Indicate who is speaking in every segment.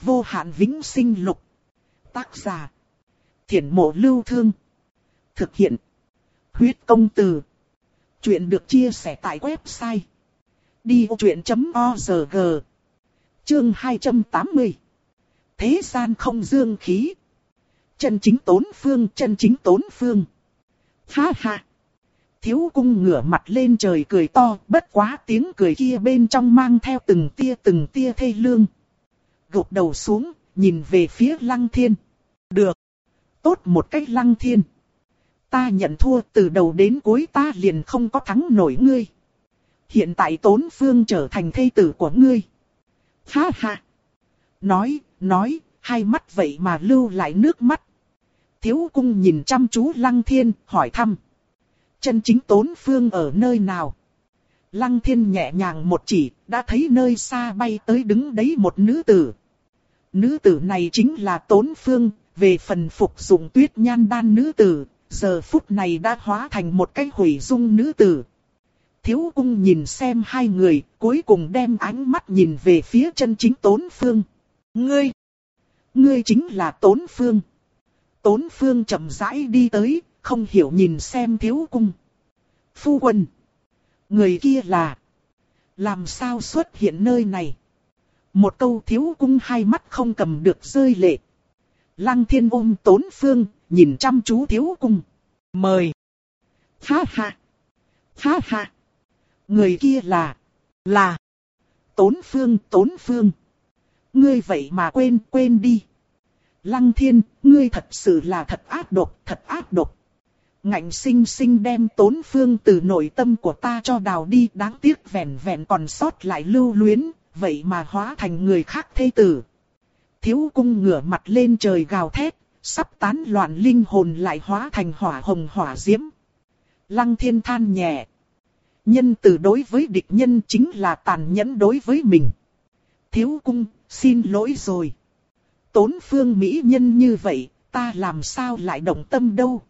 Speaker 1: Vô hạn vĩnh sinh lục. Tác giả. Thiển mộ lưu thương. Thực hiện. Huyết công từ. Chuyện được chia sẻ tại website. Đi vô chuyện.org Chương 280 Thế gian không dương khí. Chân chính tốn phương, chân chính tốn phương. Ha ha. Thiếu cung ngửa mặt lên trời cười to, bất quá tiếng cười kia bên trong mang theo từng tia từng tia thê lương. Gục đầu xuống, nhìn về phía lăng thiên. Được. Tốt một cách lăng thiên. Ta nhận thua từ đầu đến cuối ta liền không có thắng nổi ngươi. Hiện tại tốn phương trở thành thê tử của ngươi. Ha ha. Nói, nói, hai mắt vậy mà lưu lại nước mắt. Thiếu cung nhìn chăm chú lăng thiên, hỏi thăm. Chân chính tốn phương ở nơi nào? Lăng thiên nhẹ nhàng một chỉ, đã thấy nơi xa bay tới đứng đấy một nữ tử. Nữ tử này chính là tốn phương, về phần phục dụng tuyết nhan đan nữ tử, giờ phút này đã hóa thành một cái hủy dung nữ tử. Thiếu cung nhìn xem hai người, cuối cùng đem ánh mắt nhìn về phía chân chính tốn phương. Ngươi! Ngươi chính là tốn phương. Tốn phương chậm rãi đi tới, không hiểu nhìn xem thiếu cung. Phu quân. Người kia là. Làm sao xuất hiện nơi này? Một câu thiếu cung hai mắt không cầm được rơi lệ. Lăng thiên ôm tốn phương, nhìn chăm chú thiếu cung. Mời. Ha ha. Ha ha. Người kia là. Là. Tốn phương, tốn phương. Ngươi vậy mà quên, quên đi. Lăng thiên, ngươi thật sự là thật ác độc, thật ác độc. Ngạnh sinh sinh đem tốn phương từ nội tâm của ta cho đào đi đáng tiếc vẹn vẹn còn sót lại lưu luyến, vậy mà hóa thành người khác thê tử. Thiếu cung ngửa mặt lên trời gào thét, sắp tán loạn linh hồn lại hóa thành hỏa hồng hỏa diễm. Lăng thiên than nhẹ. Nhân từ đối với địch nhân chính là tàn nhẫn đối với mình. Thiếu cung, xin lỗi rồi. Tốn phương mỹ nhân như vậy, ta làm sao lại động tâm đâu.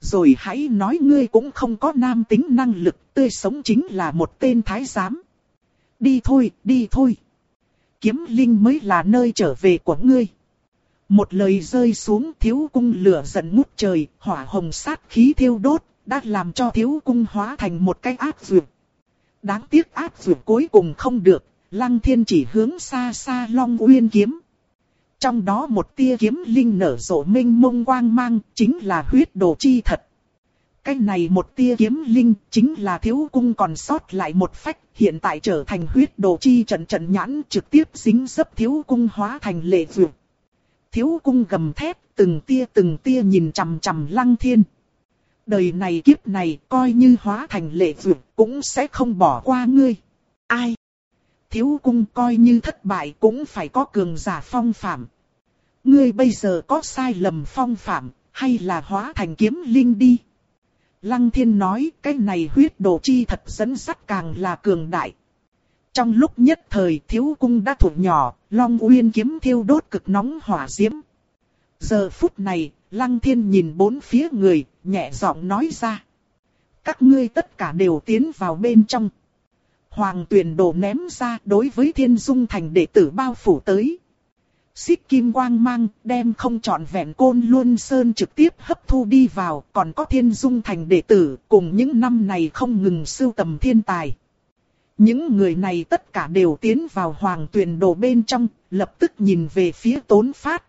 Speaker 1: Rồi hãy nói ngươi cũng không có nam tính năng lực, tươi sống chính là một tên thái giám. Đi thôi, đi thôi. Kiếm linh mới là nơi trở về của ngươi. Một lời rơi xuống thiếu cung lửa giận ngút trời, hỏa hồng sát khí thiêu đốt, đã làm cho thiếu cung hóa thành một cái ác dược. Đáng tiếc ác dược cuối cùng không được, lăng thiên chỉ hướng xa xa long uyên kiếm. Trong đó một tia kiếm linh nở rộ minh mông quang mang, chính là huyết đồ chi thật. Cái này một tia kiếm linh, chính là thiếu cung còn sót lại một phách, hiện tại trở thành huyết đồ chi trận trận nhãn trực tiếp dính dấp thiếu cung hóa thành lệ vượt. Thiếu cung gầm thét, từng tia từng tia nhìn chằm chằm lăng thiên. Đời này kiếp này, coi như hóa thành lệ vượt, cũng sẽ không bỏ qua ngươi. Ai? thiếu cung coi như thất bại cũng phải có cường giả phong phạm. Ngươi bây giờ có sai lầm phong phạm, hay là hóa thành kiếm linh đi? Lăng thiên nói cái này huyết đồ chi thật dẫn sắt càng là cường đại. Trong lúc nhất thời thiếu cung đã thuộc nhỏ, long uyên kiếm thiêu đốt cực nóng hỏa diễm. Giờ phút này, lăng thiên nhìn bốn phía người, nhẹ giọng nói ra. Các ngươi tất cả đều tiến vào bên trong. Hoàng tuyển đồ ném ra đối với thiên dung thành đệ tử bao phủ tới. Xích kim quang mang đem không trọn vẹn côn luân sơn trực tiếp hấp thu đi vào, còn có thiên dung thành đệ tử cùng những năm này không ngừng sưu tầm thiên tài. Những người này tất cả đều tiến vào hoàng tuyển đồ bên trong, lập tức nhìn về phía tốn phát.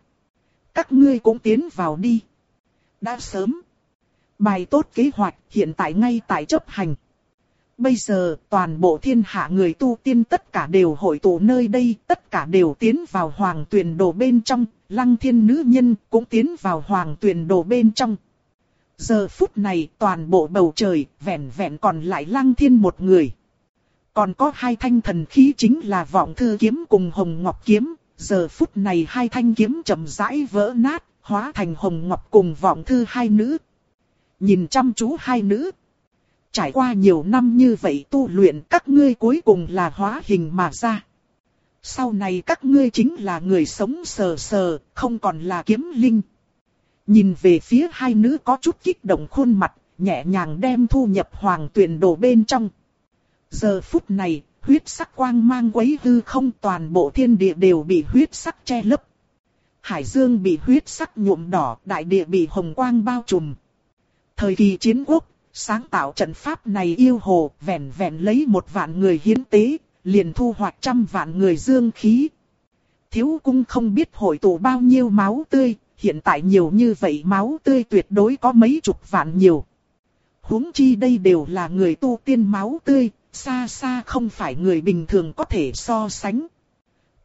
Speaker 1: Các ngươi cũng tiến vào đi. Đã sớm. Bài tốt kế hoạch hiện tại ngay tại chấp hành. Bây giờ, toàn bộ thiên hạ người tu tiên tất cả đều hội tụ nơi đây, tất cả đều tiến vào hoàng tuyển đồ bên trong, lăng thiên nữ nhân cũng tiến vào hoàng tuyển đồ bên trong. Giờ phút này, toàn bộ bầu trời, vẹn vẹn còn lại lăng thiên một người. Còn có hai thanh thần khí chính là vọng thư kiếm cùng hồng ngọc kiếm, giờ phút này hai thanh kiếm chậm rãi vỡ nát, hóa thành hồng ngọc cùng vọng thư hai nữ. Nhìn chăm chú hai nữ, Trải qua nhiều năm như vậy tu luyện các ngươi cuối cùng là hóa hình mà ra. Sau này các ngươi chính là người sống sờ sờ, không còn là kiếm linh. Nhìn về phía hai nữ có chút kích động khuôn mặt, nhẹ nhàng đem thu nhập hoàng tuyển đồ bên trong. Giờ phút này, huyết sắc quang mang quấy hư không toàn bộ thiên địa đều bị huyết sắc che lấp. Hải dương bị huyết sắc nhuộm đỏ, đại địa bị hồng quang bao trùm. Thời kỳ chiến quốc, sáng tạo trận pháp này yêu hồ, vẹn vẹn lấy một vạn người hiến tế, liền thu hoạch trăm vạn người dương khí. Thiếu cung không biết hội tụ bao nhiêu máu tươi, hiện tại nhiều như vậy máu tươi tuyệt đối có mấy chục vạn nhiều. huống chi đây đều là người tu tiên máu tươi, xa xa không phải người bình thường có thể so sánh.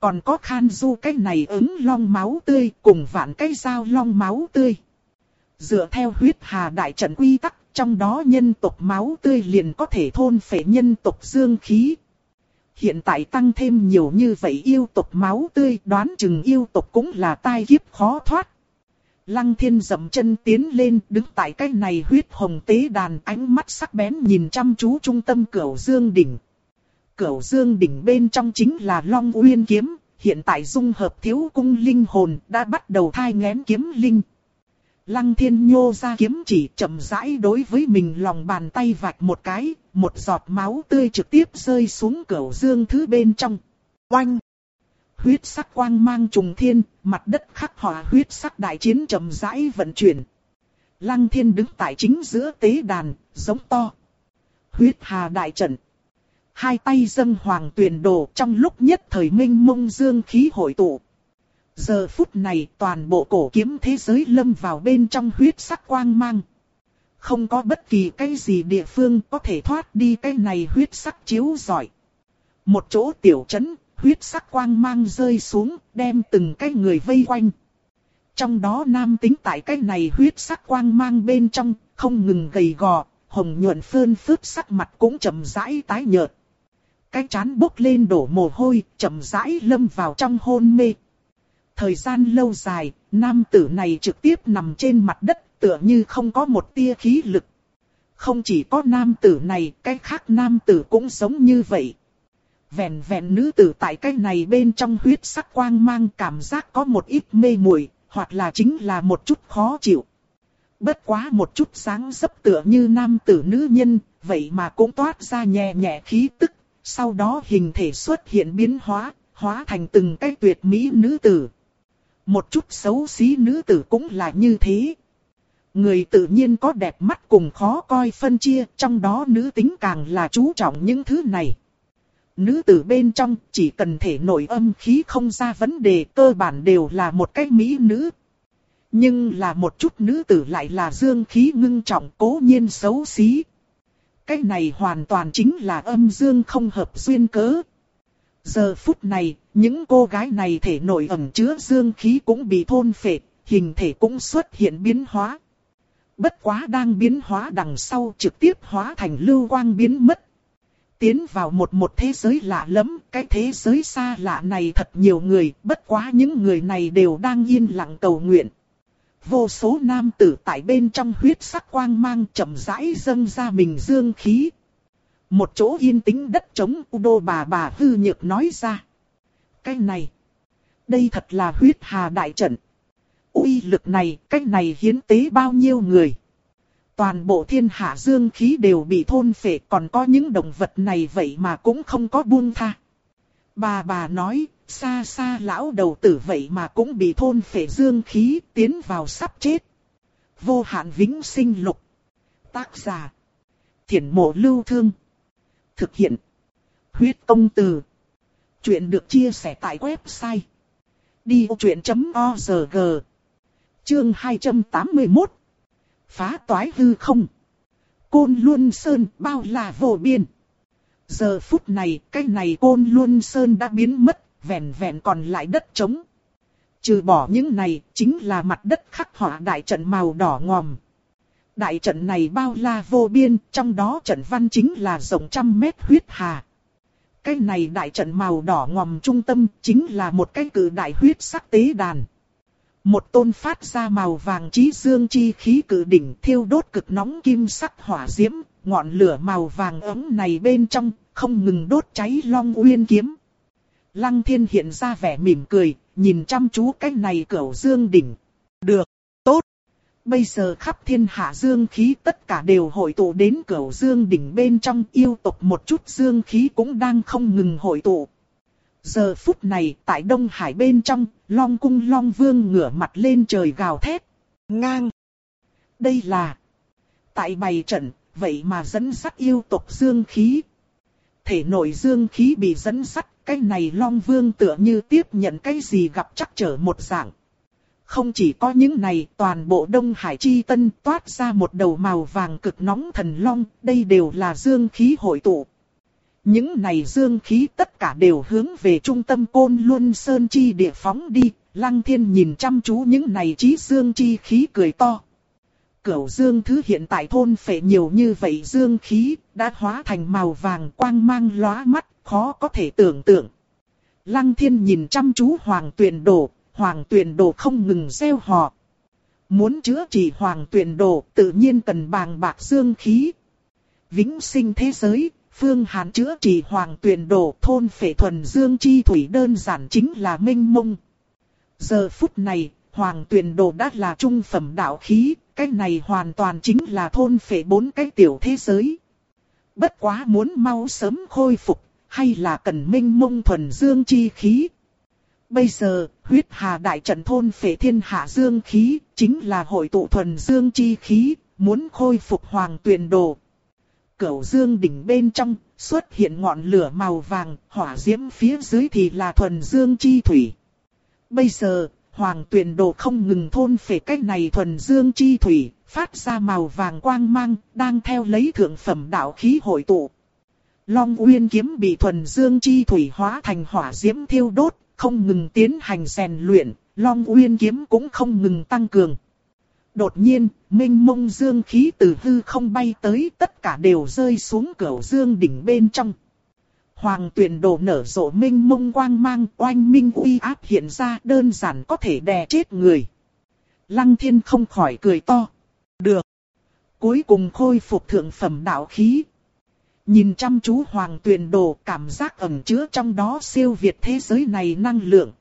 Speaker 1: Còn có khan du cái này ứng long máu tươi cùng vạn cái dao long máu tươi. Dựa theo huyết hà đại trận quy tắc, trong đó nhân tộc máu tươi liền có thể thôn phệ nhân tộc dương khí. Hiện tại tăng thêm nhiều như vậy yêu tộc máu tươi đoán chừng yêu tộc cũng là tai kiếp khó thoát. Lăng thiên dậm chân tiến lên đứng tại cái này huyết hồng tế đàn ánh mắt sắc bén nhìn chăm chú trung tâm cửu dương đỉnh. Cửu dương đỉnh bên trong chính là Long Uyên kiếm, hiện tại dung hợp thiếu cung linh hồn đã bắt đầu thai ngén kiếm linh. Lăng thiên nhô ra kiếm chỉ chậm rãi đối với mình lòng bàn tay vạch một cái, một giọt máu tươi trực tiếp rơi xuống cẩu dương thứ bên trong. Oanh! Huyết sắc quang mang trùng thiên, mặt đất khắc họa huyết sắc đại chiến chậm rãi vận chuyển. Lăng thiên đứng tại chính giữa tế đàn, giống to. Huyết hà đại trận. Hai tay dâng hoàng tuyển đồ trong lúc nhất thời minh mông dương khí hội tụ. Giờ phút này toàn bộ cổ kiếm thế giới lâm vào bên trong huyết sắc quang mang. Không có bất kỳ cái gì địa phương có thể thoát đi cái này huyết sắc chiếu giỏi. Một chỗ tiểu trấn, huyết sắc quang mang rơi xuống, đem từng cái người vây quanh. Trong đó nam tính tại cái này huyết sắc quang mang bên trong, không ngừng gầy gò, hồng nhuận phơn phớt sắc mặt cũng chậm rãi tái nhợt. Cái chán bốc lên đổ mồ hôi, chậm rãi lâm vào trong hôn mê. Thời gian lâu dài, nam tử này trực tiếp nằm trên mặt đất, tựa như không có một tia khí lực. Không chỉ có nam tử này, cái khác nam tử cũng giống như vậy. Vẹn vẹn nữ tử tại cái này bên trong huyết sắc quang mang cảm giác có một ít mê muội, hoặc là chính là một chút khó chịu. Bất quá một chút sáng sấp tựa như nam tử nữ nhân, vậy mà cũng toát ra nhẹ nhẹ khí tức, sau đó hình thể xuất hiện biến hóa, hóa thành từng cái tuyệt mỹ nữ tử. Một chút xấu xí nữ tử cũng là như thế. Người tự nhiên có đẹp mắt cùng khó coi phân chia, trong đó nữ tính càng là chú trọng những thứ này. Nữ tử bên trong chỉ cần thể nội âm khí không ra vấn đề cơ bản đều là một cái mỹ nữ. Nhưng là một chút nữ tử lại là dương khí ngưng trọng cố nhiên xấu xí. Cái này hoàn toàn chính là âm dương không hợp duyên cớ. Giờ phút này, những cô gái này thể nội ẩn chứa dương khí cũng bị thôn phệ, hình thể cũng xuất hiện biến hóa. Bất quá đang biến hóa đằng sau trực tiếp hóa thành lưu quang biến mất. Tiến vào một một thế giới lạ lẫm cái thế giới xa lạ này thật nhiều người, bất quá những người này đều đang yên lặng cầu nguyện. Vô số nam tử tại bên trong huyết sắc quang mang chậm rãi dâng ra mình dương khí. Một chỗ yên tĩnh đất trống Udo bà bà hư nhược nói ra. Cái này, đây thật là huyết hà đại trận. uy lực này, cái này hiến tế bao nhiêu người. Toàn bộ thiên hạ dương khí đều bị thôn phệ còn có những động vật này vậy mà cũng không có buông tha. Bà bà nói, xa xa lão đầu tử vậy mà cũng bị thôn phệ dương khí tiến vào sắp chết. Vô hạn vĩnh sinh lục. Tác giả. Thiển mộ lưu thương. Thực hiện. Huyết công từ. Chuyện được chia sẻ tại website. Đi truyện.org Chương 281 Phá toái hư không. Côn Luân Sơn bao là vô biên. Giờ phút này, cái này Côn Luân Sơn đã biến mất, vẹn vẹn còn lại đất trống. Trừ bỏ những này, chính là mặt đất khắc họa đại trận màu đỏ ngòm. Đại trận này bao la vô biên, trong đó trận văn chính là rộng trăm mét huyết hà. Cái này đại trận màu đỏ ngòm trung tâm chính là một cái cử đại huyết sắc tế đàn. Một tôn phát ra màu vàng trí dương chi khí cử đỉnh thiêu đốt cực nóng kim sắc hỏa diễm, ngọn lửa màu vàng ấm này bên trong, không ngừng đốt cháy long uyên kiếm. Lăng thiên hiện ra vẻ mỉm cười, nhìn chăm chú cái này cửu dương đỉnh. Được, tốt. Bây giờ khắp thiên hạ dương khí tất cả đều hội tụ đến cửu dương đỉnh bên trong yêu tộc một chút dương khí cũng đang không ngừng hội tụ. Giờ phút này tại Đông Hải bên trong, Long cung Long Vương ngửa mặt lên trời gào thét. Ngang. Đây là. Tại bày trận, vậy mà dẫn sắt yêu tộc dương khí. Thể nội dương khí bị dẫn sắt, cái này Long Vương tựa như tiếp nhận cái gì gặp chắc trở một dạng. Không chỉ có những này, toàn bộ Đông Hải Chi Tân toát ra một đầu màu vàng cực nóng thần long, đây đều là dương khí hội tụ. Những này dương khí tất cả đều hướng về trung tâm côn luân sơn chi địa phóng đi, lăng thiên nhìn chăm chú những này trí dương chi khí cười to. Cửu dương thứ hiện tại thôn phệ nhiều như vậy dương khí, đã hóa thành màu vàng quang mang lóa mắt, khó có thể tưởng tượng. Lăng thiên nhìn chăm chú hoàng tuyển đồ, hoàng tuyển đồ không ngừng gieo họ. Muốn chữa trị hoàng tuyển đồ tự nhiên cần bàng bạc dương khí. Vĩnh sinh thế giới, phương hàn chữa trị hoàng tuyển đồ thôn phệ thuần dương chi thủy đơn giản chính là minh mông. Giờ phút này, hoàng tuyển đồ đã là trung phẩm đạo khí, cái này hoàn toàn chính là thôn phệ bốn cái tiểu thế giới. Bất quá muốn mau sớm khôi phục, hay là cần minh mông thuần dương chi khí. Bây giờ, huyết hà đại trận thôn phệ thiên hạ dương khí, chính là hội tụ thuần dương chi khí, muốn khôi phục hoàng tuyền đồ. Cửu dương đỉnh bên trong, xuất hiện ngọn lửa màu vàng, hỏa diễm phía dưới thì là thuần dương chi thủy. Bây giờ, hoàng tuyền đồ không ngừng thôn phệ cách này thuần dương chi thủy, phát ra màu vàng quang mang, đang theo lấy thượng phẩm đạo khí hội tụ. Long Uyên kiếm bị thuần dương chi thủy hóa thành hỏa diễm thiêu đốt, không ngừng tiến hành rèn luyện, Long Uyên kiếm cũng không ngừng tăng cường. Đột nhiên, minh mông dương khí từ hư không bay tới tất cả đều rơi xuống cửa dương đỉnh bên trong. Hoàng tuyển đồ nở rộ minh mông quang mang oanh minh uy áp hiện ra đơn giản có thể đè chết người. Lăng thiên không khỏi cười to. Được. Cuối cùng khôi phục thượng phẩm đạo khí, Nhìn chăm chú hoàng tuyền đồ cảm giác ẩn chứa trong đó siêu việt thế giới này năng lượng.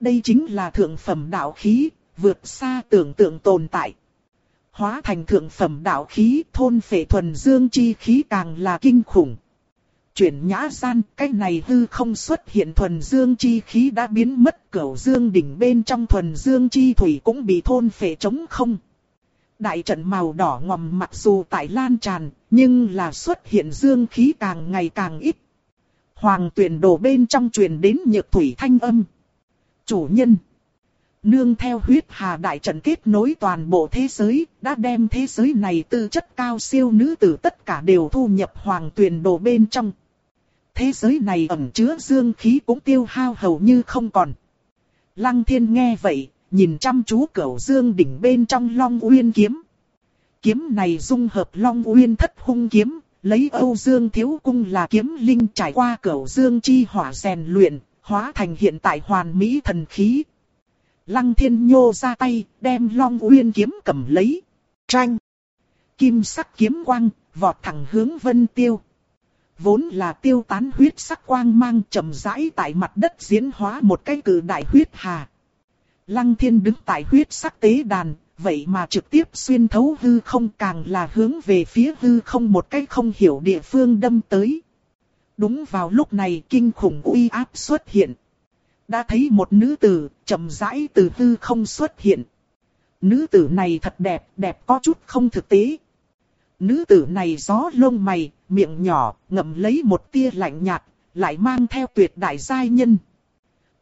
Speaker 1: Đây chính là thượng phẩm đạo khí, vượt xa tưởng tượng tồn tại. Hóa thành thượng phẩm đạo khí thôn phệ thuần dương chi khí càng là kinh khủng. Chuyển nhã gian, cái này hư không xuất hiện thuần dương chi khí đã biến mất cửu dương đỉnh bên trong thuần dương chi thủy cũng bị thôn phệ trống không. Đại trận màu đỏ ngòm mặc dù tại lan tràn, nhưng là xuất hiện dương khí càng ngày càng ít. Hoàng tuyển đổ bên trong truyền đến nhược thủy thanh âm. Chủ nhân. Nương theo huyết hà đại trận kết nối toàn bộ thế giới, đã đem thế giới này tư chất cao siêu nữ tử tất cả đều thu nhập hoàng tuyển đồ bên trong. Thế giới này ẩn chứa dương khí cũng tiêu hao hầu như không còn. Lăng thiên nghe vậy, nhìn chăm chú cửu dương đỉnh bên trong Long Uyên kiếm. Kiếm này dung hợp Long Uyên thất hung kiếm, lấy Âu Dương Thiếu Cung là kiếm linh trải qua cửu dương chi hỏa rèn luyện, hóa thành hiện tại hoàn mỹ thần khí. Lăng thiên nhô ra tay, đem Long Uyên kiếm cầm lấy. Tranh! Kim sắc kiếm quang, vọt thẳng hướng vân tiêu. Vốn là tiêu tán huyết sắc quang mang chậm rãi tại mặt đất diễn hóa một cái cử đại huyết hà. Lăng thiên đứng tại huyết sắc tế đàn, vậy mà trực tiếp xuyên thấu hư không càng là hướng về phía hư không một cách không hiểu địa phương đâm tới. Đúng vào lúc này kinh khủng uy áp xuất hiện. Đã thấy một nữ tử chậm rãi từ hư không xuất hiện. Nữ tử này thật đẹp, đẹp có chút không thực tế. Nữ tử này gió lông mày, miệng nhỏ, ngậm lấy một tia lạnh nhạt, lại mang theo tuyệt đại giai nhân.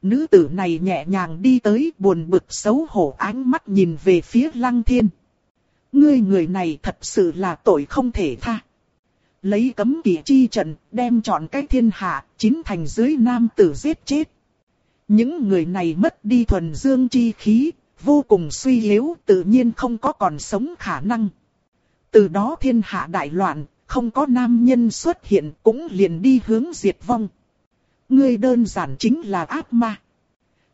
Speaker 1: Nữ tử này nhẹ nhàng đi tới buồn bực xấu hổ ánh mắt nhìn về phía lăng thiên. Ngươi người này thật sự là tội không thể tha. Lấy cấm kỵ chi trận, đem chọn cái thiên hạ, chính thành dưới nam tử giết chết. Những người này mất đi thuần dương chi khí, vô cùng suy yếu, tự nhiên không có còn sống khả năng. Từ đó thiên hạ đại loạn, không có nam nhân xuất hiện cũng liền đi hướng diệt vong. Ngươi đơn giản chính là ác ma.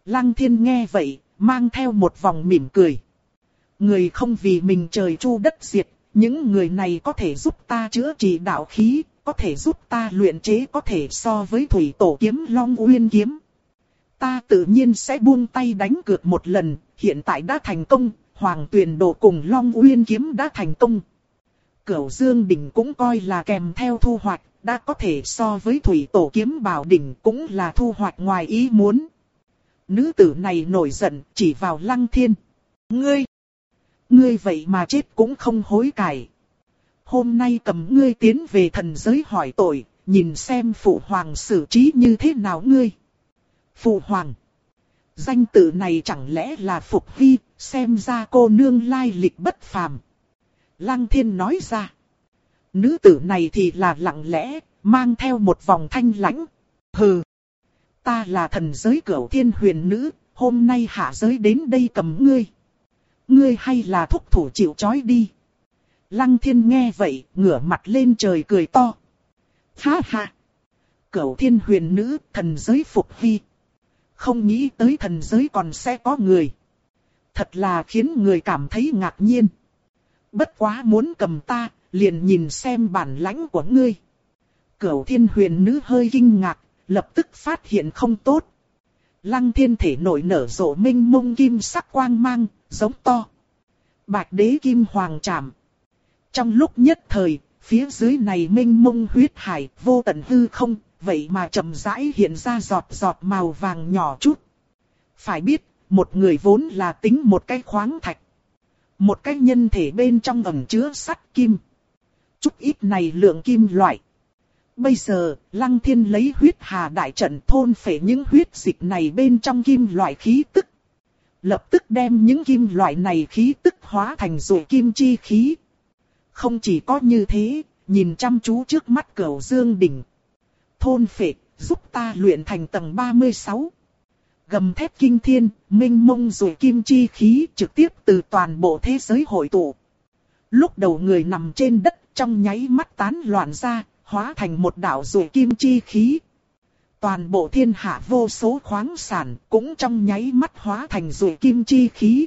Speaker 1: Lăng thiên nghe vậy, mang theo một vòng mỉm cười. Người không vì mình trời chu đất diệt, những người này có thể giúp ta chữa trị đạo khí, có thể giúp ta luyện chế có thể so với thủy tổ kiếm long uyên kiếm. Ta tự nhiên sẽ buông tay đánh cược một lần, hiện tại đã thành công, Hoàng Tuyền đồ cùng Long Uyên Kiếm đã thành công. Cửu Dương Đỉnh cũng coi là kèm theo thu hoạch, đã có thể so với Thủy Tổ Kiếm Bảo Đỉnh cũng là thu hoạch ngoài ý muốn. Nữ tử này nổi giận, chỉ vào Lăng Thiên. Ngươi! Ngươi vậy mà chết cũng không hối cải. Hôm nay cầm ngươi tiến về thần giới hỏi tội, nhìn xem Phụ Hoàng xử trí như thế nào ngươi. Phụ Hoàng! Danh tự này chẳng lẽ là Phục Hy, xem ra cô nương lai lịch bất phàm. Lăng thiên nói ra. Nữ tử này thì là lặng lẽ, mang theo một vòng thanh lãnh. Hừ. Ta là thần giới cửu thiên huyền nữ, hôm nay hạ giới đến đây cầm ngươi. Ngươi hay là thúc thủ chịu chói đi. Lăng thiên nghe vậy, ngửa mặt lên trời cười to. Ha ha. Cửu thiên huyền nữ, thần giới phục vi. Không nghĩ tới thần giới còn sẽ có người. Thật là khiến người cảm thấy ngạc nhiên. Bất quá muốn cầm ta, liền nhìn xem bản lãnh của ngươi. Cửu thiên huyền nữ hơi kinh ngạc, lập tức phát hiện không tốt. Lăng thiên thể nổi nở rộ minh mông kim sắc quang mang, giống to. Bạch đế kim hoàng trảm. Trong lúc nhất thời, phía dưới này minh mông huyết hải, vô tận hư không, vậy mà chậm rãi hiện ra giọt giọt màu vàng nhỏ chút. Phải biết, một người vốn là tính một cái khoáng thạch. Một cái nhân thể bên trong ẩm chứa sắt kim. Chút ít này lượng kim loại. Bây giờ, Lăng Thiên lấy huyết hà đại trận thôn phệ những huyết dịch này bên trong kim loại khí tức. Lập tức đem những kim loại này khí tức hóa thành rồi kim chi khí. Không chỉ có như thế, nhìn chăm chú trước mắt cầu dương đỉnh. Thôn phệ, giúp ta luyện thành tầng 36 gầm thép kinh thiên, minh mông rồi kim chi khí trực tiếp từ toàn bộ thế giới hội tụ. Lúc đầu người nằm trên đất trong nháy mắt tán loạn ra, hóa thành một đạo rồi kim chi khí. Toàn bộ thiên hạ vô số khoáng sản cũng trong nháy mắt hóa thành rồi kim chi khí.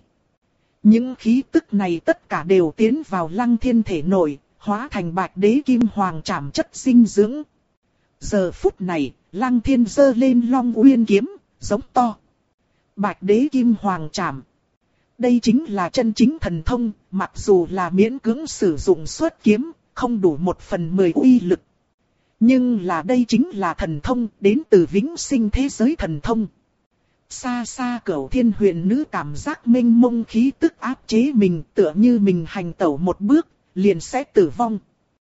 Speaker 1: Những khí tức này tất cả đều tiến vào lăng thiên thể nội, hóa thành bạch đế kim hoàng trảm chất sinh dưỡng. Giờ phút này, lăng thiên dơ lên long uyên kiếm, giống to. Bạch đế kim hoàng trảm. Đây chính là chân chính thần thông, mặc dù là miễn cưỡng sử dụng xuất kiếm, không đủ một phần mười uy lực. Nhưng là đây chính là thần thông, đến từ vĩnh sinh thế giới thần thông. Xa xa cửu thiên huyền nữ cảm giác minh mông khí tức áp chế mình tựa như mình hành tẩu một bước, liền sẽ tử vong.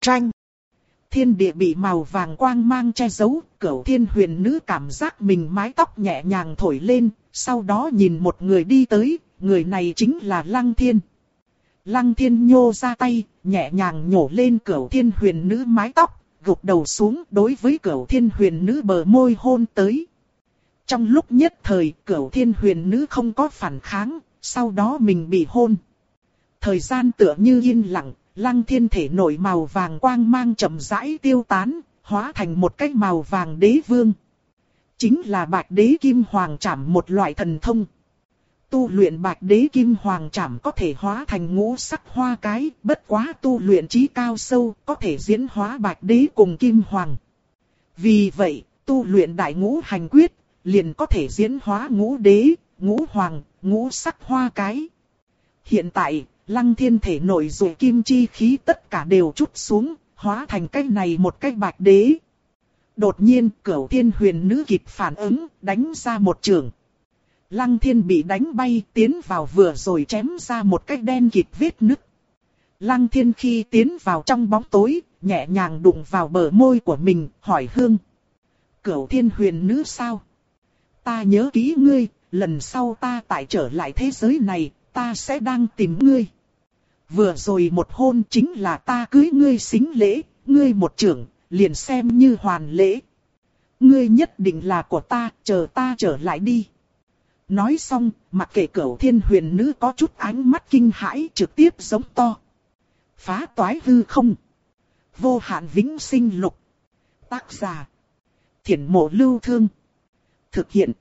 Speaker 1: Tranh thiên địa bị màu vàng quang mang che giấu, cửu thiên huyền nữ cảm giác mình mái tóc nhẹ nhàng thổi lên, sau đó nhìn một người đi tới, người này chính là Lăng Thiên. Lăng Thiên nhô ra tay, nhẹ nhàng nhổ lên cửu thiên huyền nữ mái tóc, gục đầu xuống đối với cửu thiên huyền nữ bờ môi hôn tới. Trong lúc nhất thời cửu thiên huyền nữ không có phản kháng, sau đó mình bị hôn. Thời gian tựa như yên lặng, lăng thiên thể nổi màu vàng quang mang chậm rãi tiêu tán, hóa thành một cái màu vàng đế vương. Chính là bạch đế kim hoàng trảm một loại thần thông. Tu luyện bạch đế kim hoàng trảm có thể hóa thành ngũ sắc hoa cái, bất quá tu luyện trí cao sâu, có thể diễn hóa bạch đế cùng kim hoàng. Vì vậy, tu luyện đại ngũ hành quyết, liền có thể diễn hóa ngũ đế, ngũ hoàng, ngũ sắc hoa cái. Hiện tại, lăng thiên thể nội dù kim chi khí tất cả đều chút xuống, hóa thành cái này một cái bạch đế. Đột nhiên cửu thiên huyền nữ kịp phản ứng, đánh ra một trường. Lăng thiên bị đánh bay tiến vào vừa rồi chém ra một cái đen kịt vết nứt. Lăng thiên khi tiến vào trong bóng tối, nhẹ nhàng đụng vào bờ môi của mình, hỏi hương. Cửu thiên huyền nữ sao? Ta nhớ kỹ ngươi, lần sau ta tại trở lại thế giới này, ta sẽ đang tìm ngươi. Vừa rồi một hôn chính là ta cưới ngươi xính lễ, ngươi một trưởng, liền xem như hoàn lễ. Ngươi nhất định là của ta, chờ ta trở lại đi. Nói xong, mặc kệ cửu thiên huyền nữ có chút ánh mắt kinh hãi trực tiếp giống to. Phá toái hư không. Vô hạn vĩnh sinh lục. Tác giả. Thiển mộ lưu thương. Thực hiện.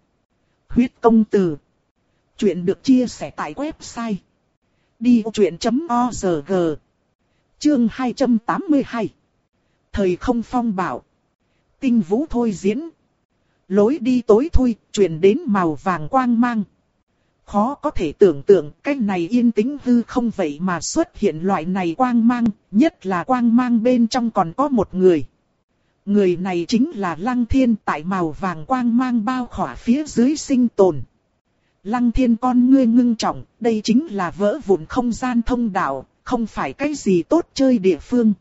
Speaker 1: Huyết công từ. Chuyện được chia sẻ tại website. Đi truyện.org Chương 282 Thời không phong bảo. Tinh vũ thôi diễn. Lối đi tối thui, truyền đến màu vàng quang mang. Khó có thể tưởng tượng cái này yên tĩnh hư không vậy mà xuất hiện loại này quang mang, nhất là quang mang bên trong còn có một người. Người này chính là Lăng Thiên tại màu vàng quang mang bao khỏa phía dưới sinh tồn. Lăng Thiên con ngươi ngưng trọng, đây chính là vỡ vụn không gian thông đạo, không phải cái gì tốt chơi địa phương.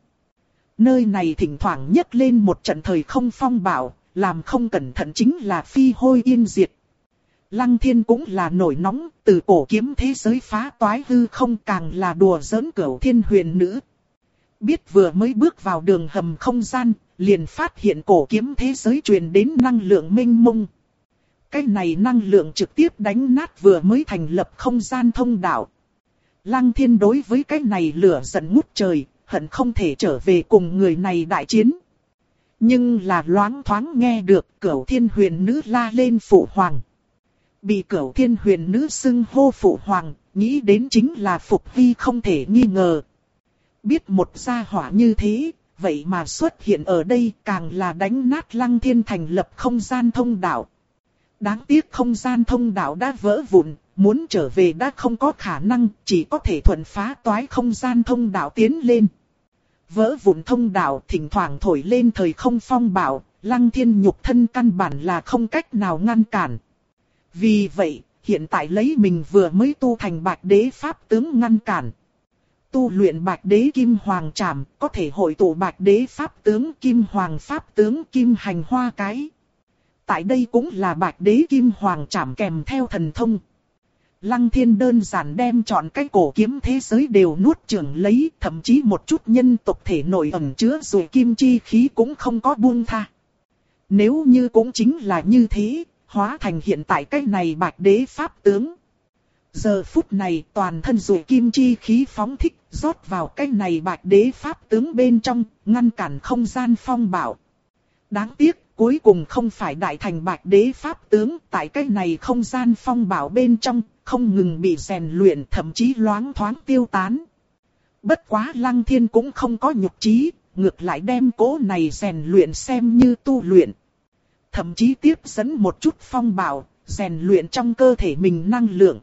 Speaker 1: Nơi này thỉnh thoảng nhấc lên một trận thời không phong bạo, làm không cẩn thận chính là phi hôi yên diệt. Lăng thiên cũng là nổi nóng, từ cổ kiếm thế giới phá toái hư không càng là đùa giỡn cửu thiên huyền nữ. Biết vừa mới bước vào đường hầm không gian, liền phát hiện cổ kiếm thế giới truyền đến năng lượng minh mông. Cái này năng lượng trực tiếp đánh nát vừa mới thành lập không gian thông đạo. Lăng thiên đối với cái này lửa giận ngút trời, hận không thể trở về cùng người này đại chiến. Nhưng là loáng thoáng nghe được cửu thiên huyền nữ la lên phụ hoàng. Bị cửu thiên huyền nữ xưng hô phụ hoàng, nghĩ đến chính là Phục Vi không thể nghi ngờ. Biết một gia hỏa như thế, vậy mà xuất hiện ở đây càng là đánh nát lăng thiên thành lập không gian thông đạo. Đáng tiếc không gian thông đạo đã vỡ vụn, muốn trở về đã không có khả năng, chỉ có thể thuận phá toái không gian thông đạo tiến lên. Vỡ vụn thông đạo thỉnh thoảng thổi lên thời không phong bảo, lăng thiên nhục thân căn bản là không cách nào ngăn cản. Vì vậy, hiện tại lấy mình vừa mới tu thành bạch đế pháp tướng ngăn cản. Tu luyện bạch đế kim hoàng trảm, có thể hội tụ bạch đế pháp tướng kim hoàng pháp tướng kim hành hoa cái. Tại đây cũng là bạch đế kim hoàng trảm kèm theo thần thông. Lăng thiên đơn giản đem chọn cái cổ kiếm thế giới đều nuốt chửng lấy, thậm chí một chút nhân tộc thể nội ẩn chứa rồi kim chi khí cũng không có buông tha. Nếu như cũng chính là như thế, hóa thành hiện tại cái này bạch đế pháp tướng. Giờ phút này toàn thân rồi kim chi khí phóng thích, rót vào cái này bạch đế pháp tướng bên trong, ngăn cản không gian phong bảo. Đáng tiếc, cuối cùng không phải đại thành bạch đế pháp tướng, tại cái này không gian phong bảo bên trong, không ngừng bị rèn luyện thậm chí loáng thoáng tiêu tán. Bất quá lăng thiên cũng không có nhục trí, ngược lại đem cố này rèn luyện xem như tu luyện thậm chí tiếp dẫn một chút phong bảo, rèn luyện trong cơ thể mình năng lượng.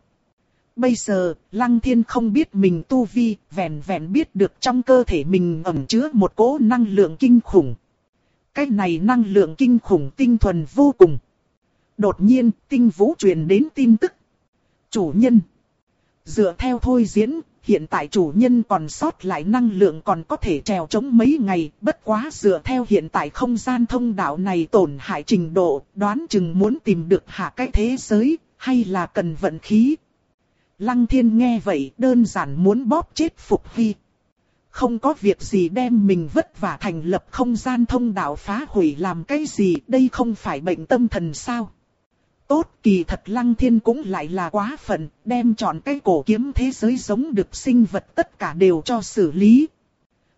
Speaker 1: Bây giờ, Lăng Thiên không biết mình tu vi, vẹn vẹn biết được trong cơ thể mình ẩn chứa một cỗ năng lượng kinh khủng. Cái này năng lượng kinh khủng tinh thuần vô cùng. Đột nhiên, tinh vũ truyền đến tin tức. Chủ nhân. Dựa theo thôi diễn, hiện tại chủ nhân còn sót lại năng lượng còn có thể trèo chống mấy ngày, bất quá dựa theo hiện tại không gian thông đạo này tổn hại trình độ, đoán chừng muốn tìm được hạ cái thế giới, hay là cần vận khí. Lăng thiên nghe vậy đơn giản muốn bóp chết Phục Hy. Không có việc gì đem mình vất vả thành lập không gian thông đạo phá hủy làm cái gì, đây không phải bệnh tâm thần sao tốt kỳ thật lăng thiên cũng lại là quá phận, đem chọn cái cổ kiếm thế giới giống được sinh vật tất cả đều cho xử lý.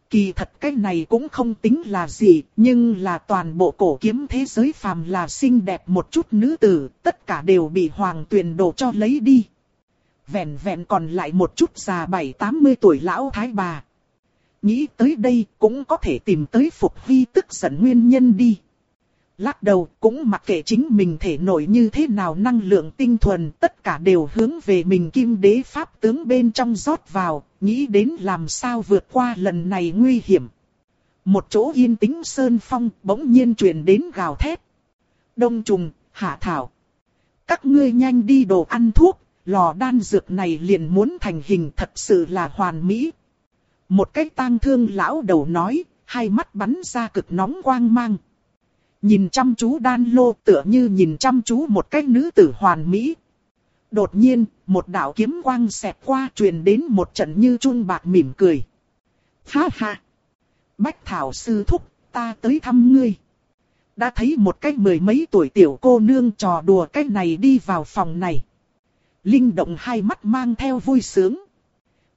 Speaker 1: Kỳ thật cái này cũng không tính là gì, nhưng là toàn bộ cổ kiếm thế giới phàm là xinh đẹp một chút nữ tử, tất cả đều bị hoàng tuyền đồ cho lấy đi. Vẹn vẹn còn lại một chút già bảy tám mươi tuổi lão thái bà. Nghĩ tới đây cũng có thể tìm tới Phục Vi tức giận nguyên nhân đi. Lắc đầu cũng mặc kệ chính mình thể nổi như thế nào năng lượng tinh thuần tất cả đều hướng về mình kim đế pháp tướng bên trong rót vào, nghĩ đến làm sao vượt qua lần này nguy hiểm. Một chỗ yên tĩnh sơn phong bỗng nhiên truyền đến gào thét. Đông trùng, hạ thảo. Các ngươi nhanh đi đồ ăn thuốc, lò đan dược này liền muốn thành hình thật sự là hoàn mỹ. Một cái tang thương lão đầu nói, hai mắt bắn ra cực nóng quang mang. Nhìn chăm chú đan lô tựa như nhìn chăm chú một cái nữ tử hoàn mỹ. Đột nhiên, một đạo kiếm quang xẹt qua truyền đến một trận như chun bạc mỉm cười. Ha ha! Bách Thảo sư thúc, ta tới thăm ngươi. Đã thấy một cái mười mấy tuổi tiểu cô nương trò đùa cái này đi vào phòng này. Linh động hai mắt mang theo vui sướng.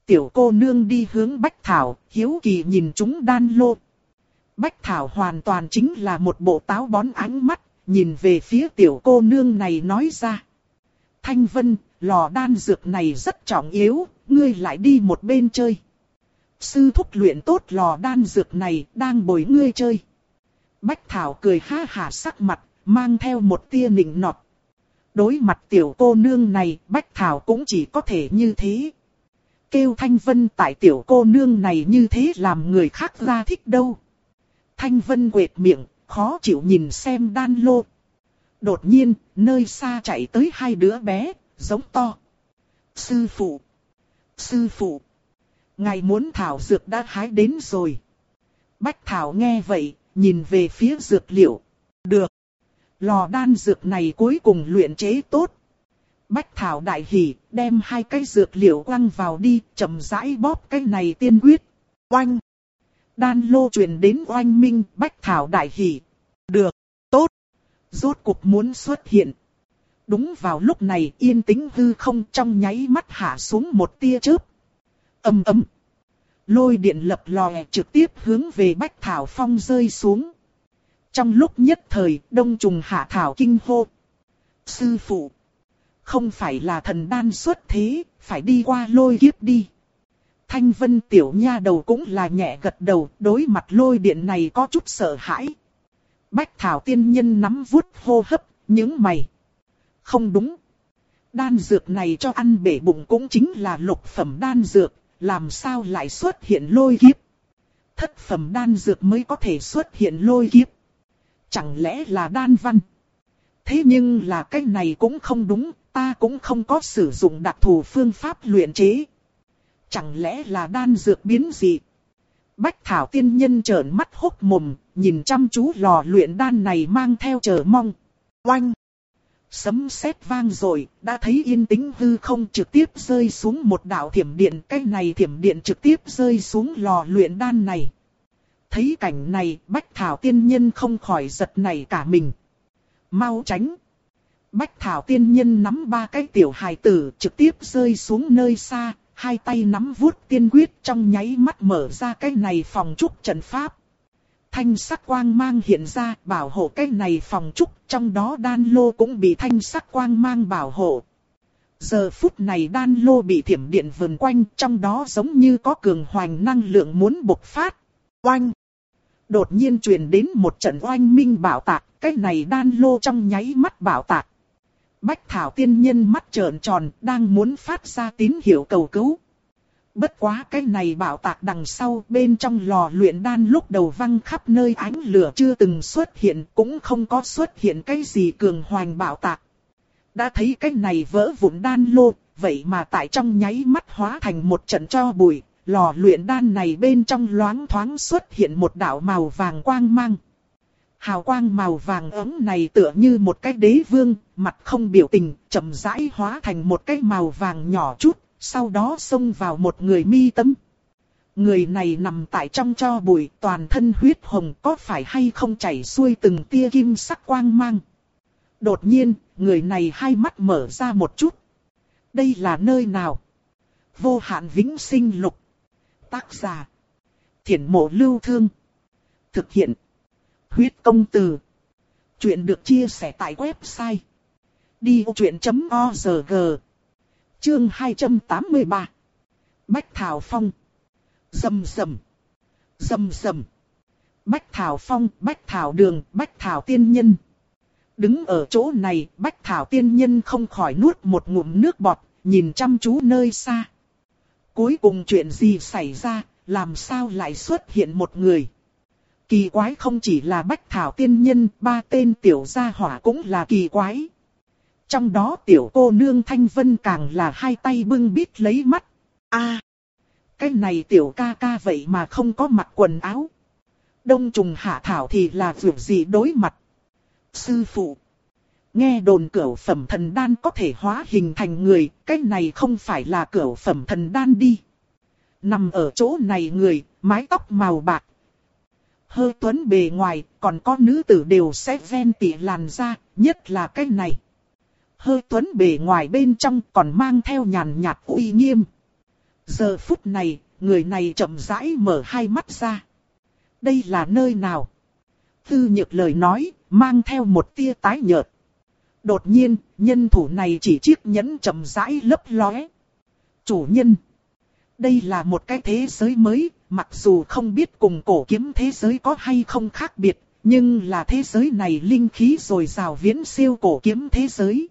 Speaker 1: Tiểu cô nương đi hướng Bách Thảo, hiếu kỳ nhìn chúng đan lô, Bách Thảo hoàn toàn chính là một bộ táo bón ánh mắt, nhìn về phía tiểu cô nương này nói ra. Thanh Vân, lò đan dược này rất trọng yếu, ngươi lại đi một bên chơi. Sư thúc luyện tốt lò đan dược này, đang bồi ngươi chơi. Bách Thảo cười ha hà sắc mặt, mang theo một tia nịnh nọt. Đối mặt tiểu cô nương này, Bách Thảo cũng chỉ có thể như thế. Kêu Thanh Vân tại tiểu cô nương này như thế làm người khác ra thích đâu. Thanh Vân quệt miệng, khó chịu nhìn xem đan lô. Đột nhiên, nơi xa chạy tới hai đứa bé, giống to. Sư phụ! Sư phụ! Ngài muốn thảo dược đã hái đến rồi. Bách Thảo nghe vậy, nhìn về phía dược liệu. Được. Lò đan dược này cuối cùng luyện chế tốt. Bách Thảo đại hỉ, đem hai cái dược liệu quăng vào đi, chậm rãi bóp cái này tiên quyết. Oanh! Đan lô truyền đến oanh minh, Bách Thảo đại hỉ. Được, tốt. Rốt cục muốn xuất hiện. Đúng vào lúc này yên tĩnh hư không trong nháy mắt hạ xuống một tia chớp. ầm ầm, Lôi điện lập lòe trực tiếp hướng về Bách Thảo Phong rơi xuống. Trong lúc nhất thời, đông trùng hạ thảo kinh hô. Sư phụ! Không phải là thần đan xuất thế, phải đi qua lôi kiếp đi. Thanh vân tiểu nha đầu cũng là nhẹ gật đầu, đối mặt lôi điện này có chút sợ hãi. Bách thảo tiên nhân nắm vuốt hô hấp, những mày. Không đúng. Đan dược này cho ăn bể bụng cũng chính là lục phẩm đan dược, làm sao lại xuất hiện lôi kiếp. Thất phẩm đan dược mới có thể xuất hiện lôi kiếp. Chẳng lẽ là đan văn? Thế nhưng là cái này cũng không đúng, ta cũng không có sử dụng đặc thù phương pháp luyện chế. Chẳng lẽ là đan dược biến dị? Bách Thảo tiên nhân trợn mắt hốc mồm, nhìn chăm chú lò luyện đan này mang theo chờ mong. Oanh! Sấm sét vang rồi, đã thấy yên tĩnh hư không trực tiếp rơi xuống một đạo thiểm điện. Cái này thiểm điện trực tiếp rơi xuống lò luyện đan này. Thấy cảnh này, Bách Thảo tiên nhân không khỏi giật này cả mình. Mau tránh! Bách Thảo tiên nhân nắm ba cái tiểu hài tử trực tiếp rơi xuống nơi xa, hai tay nắm vuốt tiên quyết trong nháy mắt mở ra cái này phòng trúc trận pháp. Thanh sắc quang mang hiện ra bảo hộ cái này phòng trúc, trong đó đan lô cũng bị thanh sắc quang mang bảo hộ. Giờ phút này đan lô bị thiểm điện vần quanh, trong đó giống như có cường hoành năng lượng muốn bộc phát. Oanh! Đột nhiên truyền đến một trận oanh minh bảo tạc, cái này đan lô trong nháy mắt bảo tạc. Bách Thảo tiên nhân mắt trợn tròn, đang muốn phát ra tín hiệu cầu cứu. Bất quá cái này bảo tạc đằng sau bên trong lò luyện đan lúc đầu văng khắp nơi ánh lửa chưa từng xuất hiện cũng không có xuất hiện cái gì cường hoành bảo tạc. Đã thấy cái này vỡ vụn đan lô, vậy mà tại trong nháy mắt hóa thành một trận cho bụi, lò luyện đan này bên trong loáng thoáng xuất hiện một đạo màu vàng quang mang. Hào quang màu vàng ấm này tựa như một cái đế vương, mặt không biểu tình, chậm rãi hóa thành một cái màu vàng nhỏ chút, sau đó xông vào một người mi tâm. Người này nằm tại trong cho bụi, toàn thân huyết hồng có phải hay không chảy xuôi từng tia kim sắc quang mang. Đột nhiên, người này hai mắt mở ra một chút. Đây là nơi nào? Vô hạn vĩnh sinh lục. Tác giả. Thiển mộ lưu thương. Thực hiện Huyết công từ. Chuyện được chia sẻ tại website. Đi truyện.org Chương 283 Bách Thảo Phong Dầm dầm Dầm dầm Bách Thảo Phong, Bách Thảo Đường, Bách Thảo Tiên Nhân Đứng ở chỗ này, Bách Thảo Tiên Nhân không khỏi nuốt một ngụm nước bọt, nhìn chăm chú nơi xa. Cuối cùng chuyện gì xảy ra, làm sao lại xuất hiện một người. Kỳ quái không chỉ là bách thảo tiên nhân, ba tên tiểu gia hỏa cũng là kỳ quái. Trong đó tiểu cô nương Thanh Vân càng là hai tay bưng bít lấy mắt. a cái này tiểu ca ca vậy mà không có mặc quần áo. Đông trùng hạ thảo thì là việc gì đối mặt. Sư phụ. Nghe đồn cửu phẩm thần đan có thể hóa hình thành người, cái này không phải là cửu phẩm thần đan đi. Nằm ở chỗ này người, mái tóc màu bạc, hơi tuấn bề ngoài, còn có nữ tử đều sẽ ven tỉ làn da, nhất là cái này. Hơi tuấn bề ngoài bên trong còn mang theo nhàn nhạt uy nghiêm. Giờ phút này, người này chậm rãi mở hai mắt ra. Đây là nơi nào? Tư nhược lời nói, mang theo một tia tái nhợt. Đột nhiên, nhân thủ này chỉ chiếc nhẫn chậm rãi lấp lóe. Chủ nhân. Đây là một cái thế giới mới, mặc dù không biết cùng cổ kiếm thế giới có hay không khác biệt, nhưng là thế giới này linh khí rồi rào viễn siêu cổ kiếm thế giới.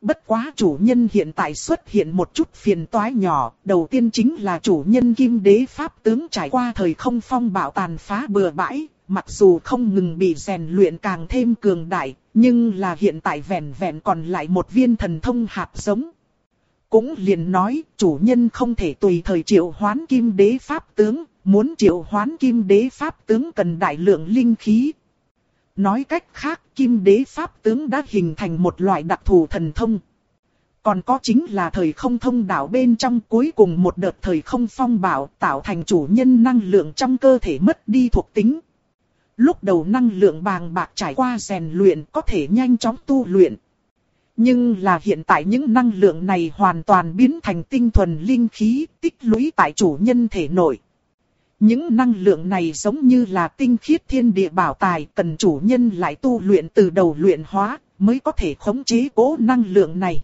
Speaker 1: Bất quá chủ nhân hiện tại xuất hiện một chút phiền toái nhỏ, đầu tiên chính là chủ nhân kim đế pháp tướng trải qua thời không phong bạo tàn phá bừa bãi, mặc dù không ngừng bị rèn luyện càng thêm cường đại, nhưng là hiện tại vẹn vẹn còn lại một viên thần thông hạt giống. Cũng liền nói, chủ nhân không thể tùy thời triệu hoán kim đế pháp tướng, muốn triệu hoán kim đế pháp tướng cần đại lượng linh khí. Nói cách khác, kim đế pháp tướng đã hình thành một loại đặc thù thần thông. Còn có chính là thời không thông đạo bên trong cuối cùng một đợt thời không phong bảo tạo thành chủ nhân năng lượng trong cơ thể mất đi thuộc tính. Lúc đầu năng lượng bàng bạc trải qua rèn luyện có thể nhanh chóng tu luyện. Nhưng là hiện tại những năng lượng này hoàn toàn biến thành tinh thuần linh khí tích lũy tại chủ nhân thể nội. Những năng lượng này giống như là tinh khiết thiên địa bảo tài cần chủ nhân lại tu luyện từ đầu luyện hóa mới có thể khống chế cố năng lượng này.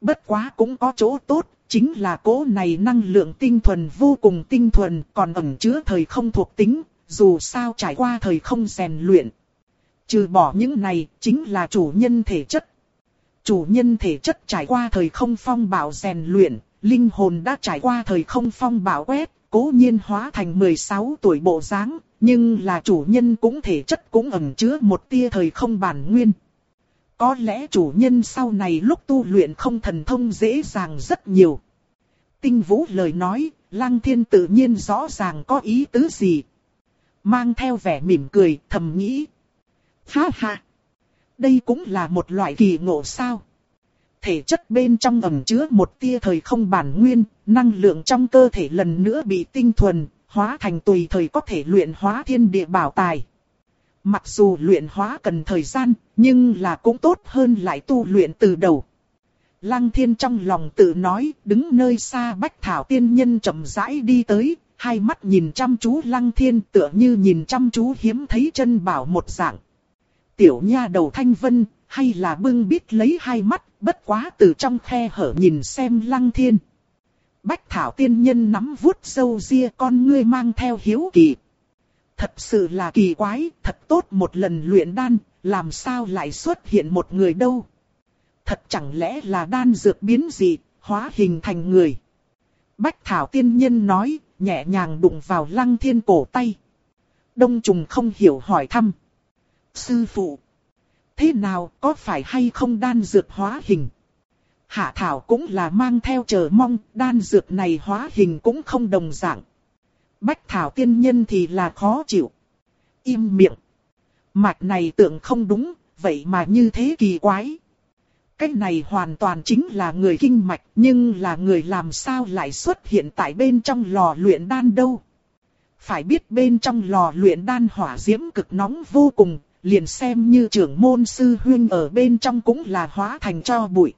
Speaker 1: Bất quá cũng có chỗ tốt, chính là cố này năng lượng tinh thuần vô cùng tinh thuần còn ẩn chứa thời không thuộc tính, dù sao trải qua thời không rèn luyện. Trừ bỏ những này, chính là chủ nhân thể chất. Chủ nhân thể chất trải qua thời không phong bảo rèn luyện, linh hồn đã trải qua thời không phong bảo quét, cố nhiên hóa thành 16 tuổi bộ dáng, nhưng là chủ nhân cũng thể chất cũng ẩn chứa một tia thời không bản nguyên. Có lẽ chủ nhân sau này lúc tu luyện không thần thông dễ dàng rất nhiều. Tinh vũ lời nói, lăng thiên tự nhiên rõ ràng có ý tứ gì. Mang theo vẻ mỉm cười, thầm nghĩ. Ha ha! Đây cũng là một loại kỳ ngộ sao. Thể chất bên trong ẩm chứa một tia thời không bản nguyên, năng lượng trong cơ thể lần nữa bị tinh thuần, hóa thành tùy thời có thể luyện hóa thiên địa bảo tài. Mặc dù luyện hóa cần thời gian, nhưng là cũng tốt hơn lại tu luyện từ đầu. Lăng thiên trong lòng tự nói, đứng nơi xa bách thảo tiên nhân chậm rãi đi tới, hai mắt nhìn chăm chú lăng thiên tựa như nhìn chăm chú hiếm thấy chân bảo một dạng. Tiểu nha đầu thanh vân, hay là bưng biết lấy hai mắt, bất quá từ trong khe hở nhìn xem lăng thiên. Bách thảo tiên nhân nắm vuốt sâu ria con ngươi mang theo hiếu kỳ. Thật sự là kỳ quái, thật tốt một lần luyện đan, làm sao lại xuất hiện một người đâu. Thật chẳng lẽ là đan dược biến dị, hóa hình thành người. Bách thảo tiên nhân nói, nhẹ nhàng đụng vào lăng thiên cổ tay. Đông trùng không hiểu hỏi thăm. Sư phụ, thế nào có phải hay không đan dược hóa hình? Hạ thảo cũng là mang theo chờ mong, đan dược này hóa hình cũng không đồng dạng. Bách thảo tiên nhân thì là khó chịu. Im miệng. Mạch này tưởng không đúng, vậy mà như thế kỳ quái. Cái này hoàn toàn chính là người kinh mạch, nhưng là người làm sao lại xuất hiện tại bên trong lò luyện đan đâu. Phải biết bên trong lò luyện đan hỏa diễm cực nóng vô cùng, liền xem như trưởng môn sư huyên ở bên trong cũng là hóa thành cho bụi.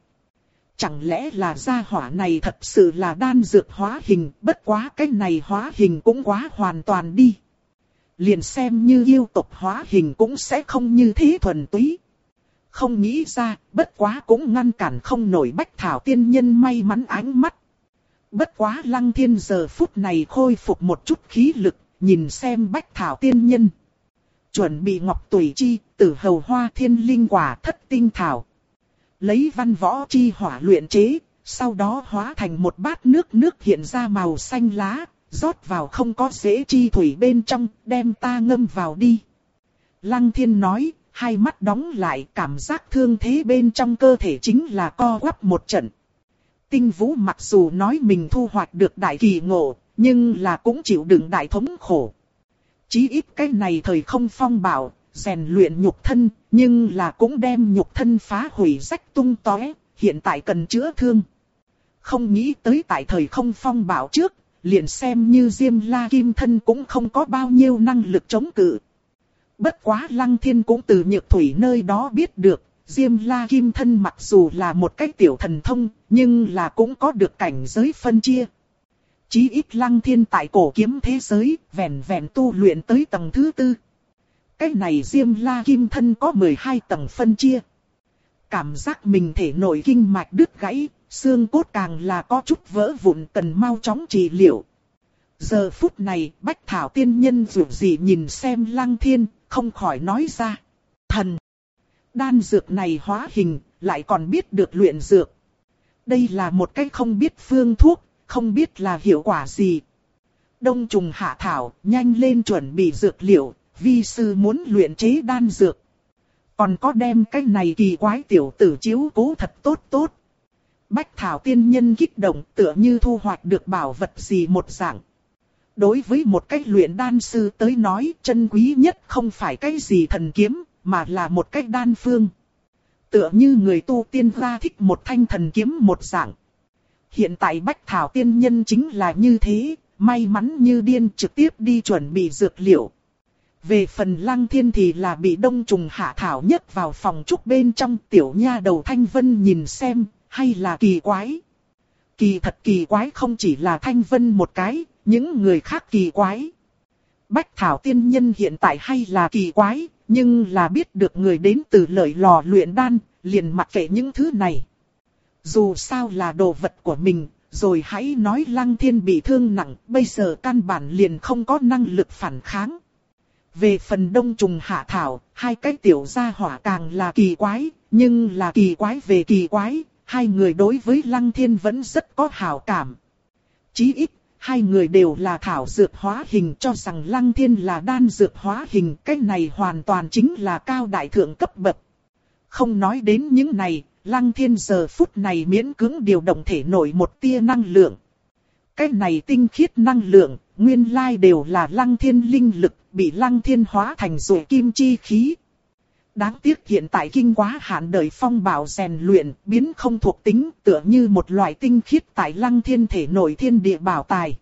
Speaker 1: Chẳng lẽ là gia hỏa này thật sự là đan dược hóa hình, bất quá cái này hóa hình cũng quá hoàn toàn đi. Liền xem như yêu tộc hóa hình cũng sẽ không như thế thuần túy. Không nghĩ ra, bất quá cũng ngăn cản không nổi bách thảo tiên nhân may mắn ánh mắt. Bất quá lăng thiên giờ phút này khôi phục một chút khí lực, nhìn xem bách thảo tiên nhân. Chuẩn bị ngọc tùy chi, tử hầu hoa thiên linh quả thất tinh thảo. Lấy văn võ chi hỏa luyện chế, sau đó hóa thành một bát nước nước hiện ra màu xanh lá, rót vào không có dễ chi thủy bên trong, đem ta ngâm vào đi. Lăng thiên nói, hai mắt đóng lại cảm giác thương thế bên trong cơ thể chính là co quắp một trận. Tinh vũ mặc dù nói mình thu hoạch được đại kỳ ngộ, nhưng là cũng chịu đựng đại thống khổ. Chí ít cái này thời không phong bảo, rèn luyện nhục thân, nhưng là cũng đem nhục thân phá hủy rách tung tóe, hiện tại cần chữa thương. Không nghĩ tới tại thời không phong bảo trước, liền xem như Diêm La Kim Thân cũng không có bao nhiêu năng lực chống cự. Bất quá Lăng Thiên cũng từ nhược thủy nơi đó biết được, Diêm La Kim Thân mặc dù là một cái tiểu thần thông, nhưng là cũng có được cảnh giới phân chia. Chí ít Lăng Thiên tại cổ kiếm thế giới, vẹn vẹn tu luyện tới tầng thứ tư. Cái này Diêm La Kim Thân có 12 tầng phân chia. Cảm giác mình thể nội kinh mạch đứt gãy, xương cốt càng là có chút vỡ vụn cần mau chóng trị liệu. Giờ phút này, Bách Thảo tiên nhân dù gì nhìn xem Lăng Thiên, không khỏi nói ra. Thần! Đan dược này hóa hình, lại còn biết được luyện dược. Đây là một cách không biết phương thuốc, không biết là hiệu quả gì. Đông trùng hạ thảo, nhanh lên chuẩn bị dược liệu, vi sư muốn luyện chế đan dược. Còn có đem cái này kỳ quái tiểu tử chiếu cố thật tốt tốt. Bách thảo tiên nhân kích động tựa như thu hoạch được bảo vật gì một dạng. Đối với một cách luyện đan sư tới nói chân quý nhất không phải cái gì thần kiếm, mà là một cách đan phương. Tựa như người tu tiên ra thích một thanh thần kiếm một dạng. Hiện tại Bách Thảo tiên nhân chính là như thế, may mắn như điên trực tiếp đi chuẩn bị dược liệu. Về phần lăng thiên thì là bị đông trùng hạ thảo nhất vào phòng trúc bên trong tiểu nha đầu thanh vân nhìn xem, hay là kỳ quái. Kỳ thật kỳ quái không chỉ là thanh vân một cái, những người khác kỳ quái. Bách thảo tiên nhân hiện tại hay là kỳ quái, nhưng là biết được người đến từ lợi lò luyện đan, liền mặc kệ những thứ này. Dù sao là đồ vật của mình, rồi hãy nói lăng thiên bị thương nặng, bây giờ căn bản liền không có năng lực phản kháng. Về phần đông trùng hạ thảo, hai cái tiểu gia hỏa càng là kỳ quái, nhưng là kỳ quái về kỳ quái, hai người đối với lăng thiên vẫn rất có hảo cảm. Chí ít, hai người đều là thảo dược hóa hình cho rằng lăng thiên là đan dược hóa hình, cái này hoàn toàn chính là cao đại thượng cấp bậc. Không nói đến những này, lăng thiên giờ phút này miễn cưỡng điều động thể nổi một tia năng lượng. Cái này tinh khiết năng lượng, nguyên lai đều là lăng thiên linh lực, bị lăng thiên hóa thành rồi kim chi khí. Đáng tiếc hiện tại kinh quá hạn đời phong bảo rèn luyện, biến không thuộc tính, tựa như một loại tinh khiết tại lăng thiên thể nổi thiên địa bảo tài.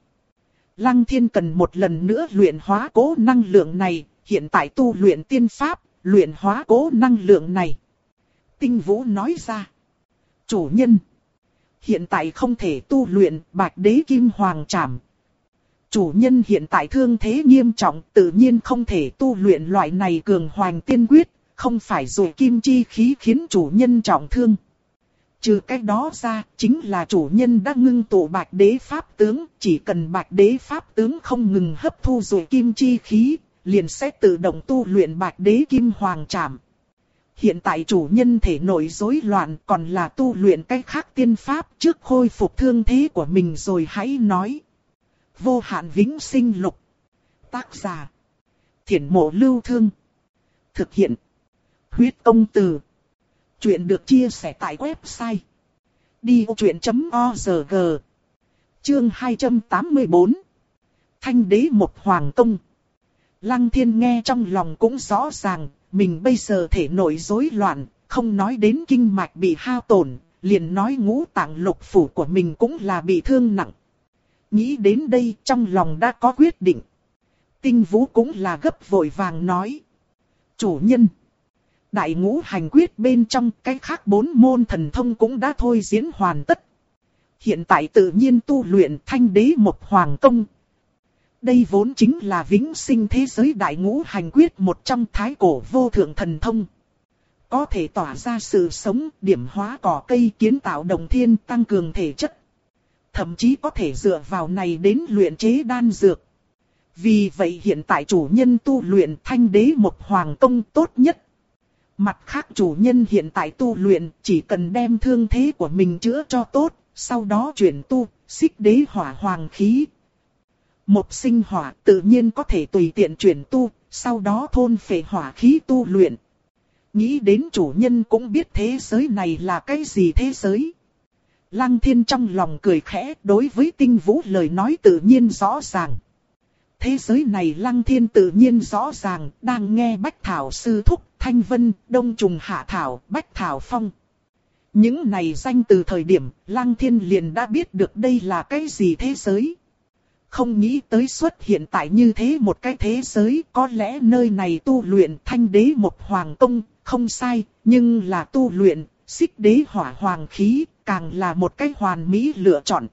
Speaker 1: Lăng thiên cần một lần nữa luyện hóa cố năng lượng này, hiện tại tu luyện tiên pháp, luyện hóa cố năng lượng này. Tinh Vũ nói ra. Chủ nhân. Hiện tại không thể tu luyện bạch đế kim hoàng trảm. Chủ nhân hiện tại thương thế nghiêm trọng tự nhiên không thể tu luyện loại này cường hoàng tiên quyết, không phải rồi kim chi khí khiến chủ nhân trọng thương. Trừ cái đó ra, chính là chủ nhân đã ngưng tụ bạch đế pháp tướng, chỉ cần bạch đế pháp tướng không ngừng hấp thu rồi kim chi khí, liền sẽ tự động tu luyện bạch đế kim hoàng trảm. Hiện tại chủ nhân thể nội rối loạn còn là tu luyện cách khác tiên pháp trước khôi phục thương thế của mình rồi hãy nói. Vô hạn vĩnh sinh lục. Tác giả. Thiển mộ lưu thương. Thực hiện. Huyết công từ. Chuyện được chia sẻ tại website. Đi vô chuyện.org Chương 284 Thanh đế một hoàng tông Lăng thiên nghe trong lòng cũng rõ ràng, mình bây giờ thể nội rối loạn, không nói đến kinh mạch bị hao tổn, liền nói ngũ tạng lục phủ của mình cũng là bị thương nặng. Nghĩ đến đây trong lòng đã có quyết định. Tinh vũ cũng là gấp vội vàng nói. Chủ nhân. Đại ngũ hành quyết bên trong cái khác bốn môn thần thông cũng đã thôi diễn hoàn tất. Hiện tại tự nhiên tu luyện thanh đế một hoàng công, đây vốn chính là vĩnh sinh thế giới đại ngũ hành quyết một trong thái cổ vô thượng thần thông. Có thể tỏa ra sự sống, điểm hóa cỏ cây kiến tạo đồng thiên tăng cường thể chất. Thậm chí có thể dựa vào này đến luyện chế đan dược. Vì vậy hiện tại chủ nhân tu luyện thanh đế một hoàng công tốt nhất. Mặt khác chủ nhân hiện tại tu luyện chỉ cần đem thương thế của mình chữa cho tốt, sau đó chuyển tu, xích đế hỏa hoàng khí, một sinh hỏa tự nhiên có thể tùy tiện chuyển tu, sau đó thôn phệ hỏa khí tu luyện. Nghĩ đến chủ nhân cũng biết thế giới này là cái gì thế giới. Lăng thiên trong lòng cười khẽ đối với tinh vũ lời nói tự nhiên rõ ràng. Thế giới này lăng thiên tự nhiên rõ ràng, đang nghe Bách Thảo Sư Thúc, Thanh Vân, Đông Trùng Hạ Thảo, Bách Thảo Phong. Những này danh từ thời điểm, lăng thiên liền đã biết được đây là cái gì thế giới. Không nghĩ tới xuất hiện tại như thế một cái thế giới, có lẽ nơi này tu luyện thanh đế một hoàng tông, không sai, nhưng là tu luyện, xích đế hỏa hoàng khí, càng là một cái hoàn mỹ lựa chọn.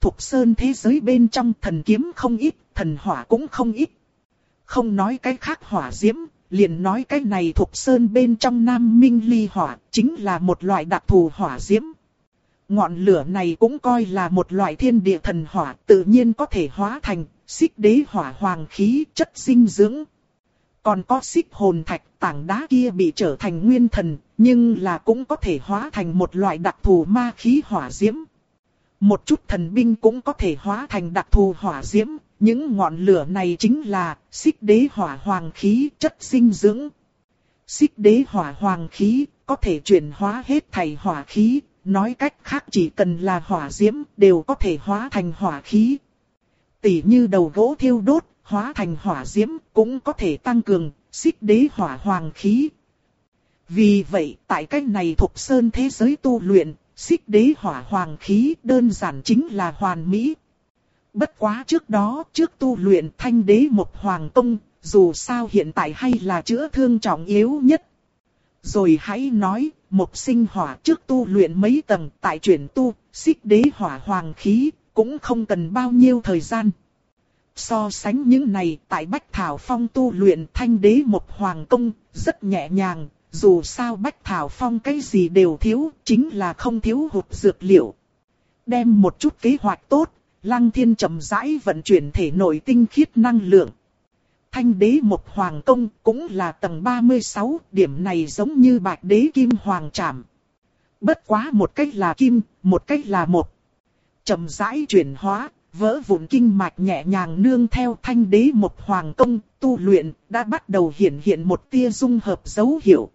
Speaker 1: Thục sơn thế giới bên trong thần kiếm không ít, thần hỏa cũng không ít. Không nói cái khác hỏa diễm, liền nói cái này thục sơn bên trong nam minh ly hỏa, chính là một loại đặc thù hỏa diễm. Ngọn lửa này cũng coi là một loại thiên địa thần hỏa tự nhiên có thể hóa thành xích đế hỏa hoàng khí chất sinh dưỡng. Còn có xích hồn thạch tảng đá kia bị trở thành nguyên thần, nhưng là cũng có thể hóa thành một loại đặc thù ma khí hỏa diễm. Một chút thần binh cũng có thể hóa thành đặc thù hỏa diễm, những ngọn lửa này chính là xích đế hỏa hoàng khí chất sinh dưỡng. Xích đế hỏa hoàng khí có thể chuyển hóa hết thầy hỏa khí, nói cách khác chỉ cần là hỏa diễm đều có thể hóa thành hỏa khí. Tỷ như đầu gỗ thiêu đốt, hóa thành hỏa diễm cũng có thể tăng cường xích đế hỏa hoàng khí. Vì vậy, tại cách này thuộc sơn thế giới tu luyện, xích đế hỏa hoàng khí đơn giản chính là hoàn mỹ. Bất quá trước đó, trước tu luyện thanh đế một hoàng công, dù sao hiện tại hay là chữa thương trọng yếu nhất. Rồi hãy nói, một sinh hỏa trước tu luyện mấy tầng tại chuyển tu, xích đế hỏa hoàng khí, cũng không cần bao nhiêu thời gian. So sánh những này tại Bách Thảo Phong tu luyện thanh đế một hoàng công, rất nhẹ nhàng, dù sao Bách Thảo Phong cái gì đều thiếu, chính là không thiếu hụt dược liệu. Đem một chút kế hoạch tốt, Lăng Thiên chậm rãi vận chuyển thể nội tinh khiết năng lượng. Thanh đế một hoàng công cũng là tầng 36, điểm này giống như bạch đế kim hoàng trảm. Bất quá một cách là kim, một cách là một. Chậm rãi chuyển hóa, vỡ vụn kinh mạch nhẹ nhàng nương theo thanh đế một hoàng công, tu luyện, đã bắt đầu hiện hiện một tia dung hợp dấu hiệu.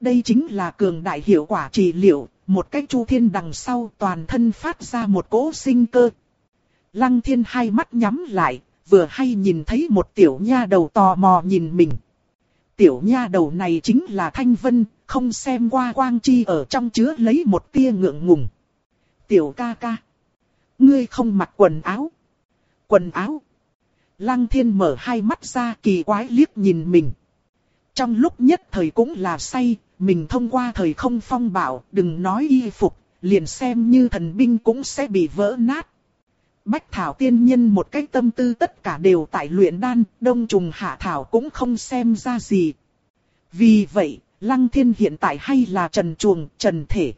Speaker 1: Đây chính là cường đại hiệu quả trị liệu, một cách chu thiên đằng sau toàn thân phát ra một cỗ sinh cơ. Lăng thiên hai mắt nhắm lại, vừa hay nhìn thấy một tiểu nha đầu tò mò nhìn mình. Tiểu nha đầu này chính là Thanh Vân, không xem qua quang chi ở trong chứa lấy một tia ngượng ngùng. Tiểu ca ca. Ngươi không mặc quần áo. Quần áo. Lăng thiên mở hai mắt ra kỳ quái liếc nhìn mình. Trong lúc nhất thời cũng là say, mình thông qua thời không phong bảo, đừng nói y phục, liền xem như thần binh cũng sẽ bị vỡ nát. Bách Thảo tiên nhân một cách tâm tư tất cả đều tại luyện đan, đông trùng hạ thảo cũng không xem ra gì. Vì vậy, Lăng Thiên hiện tại hay là trần chuồng, trần thể.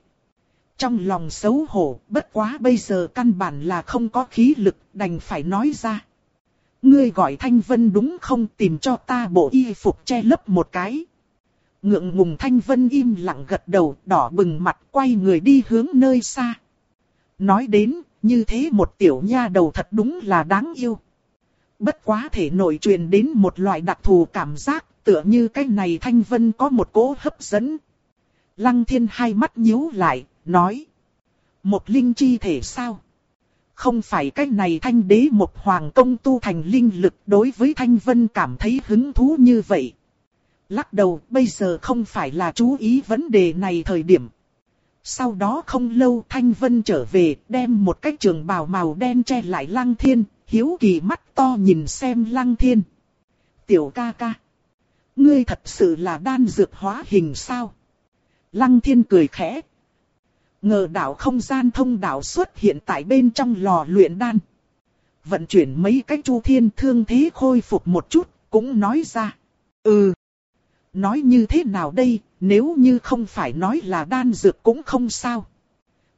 Speaker 1: Trong lòng xấu hổ, bất quá bây giờ căn bản là không có khí lực, đành phải nói ra. Ngươi gọi Thanh Vân đúng không tìm cho ta bộ y phục che lấp một cái. Ngượng ngùng Thanh Vân im lặng gật đầu, đỏ bừng mặt quay người đi hướng nơi xa. Nói đến, như thế một tiểu nha đầu thật đúng là đáng yêu. Bất quá thể nội truyền đến một loại đặc thù cảm giác, tựa như cái này Thanh Vân có một cố hấp dẫn. Lăng thiên hai mắt nhíu lại, nói. Một linh chi thể sao? Không phải cái này thanh đế một hoàng công tu thành linh lực đối với Thanh Vân cảm thấy hứng thú như vậy. Lắc đầu bây giờ không phải là chú ý vấn đề này thời điểm. Sau đó không lâu Thanh Vân trở về đem một cái trường bào màu đen che lại Lăng Thiên, hiếu kỳ mắt to nhìn xem Lăng Thiên. Tiểu ca ca. Ngươi thật sự là đan dược hóa hình sao? Lăng Thiên cười khẽ. Ngờ đảo không gian thông đảo xuất hiện tại bên trong lò luyện đan. Vận chuyển mấy cái chu thiên thương thế khôi phục một chút, cũng nói ra. Ừ. Nói như thế nào đây, nếu như không phải nói là đan dược cũng không sao.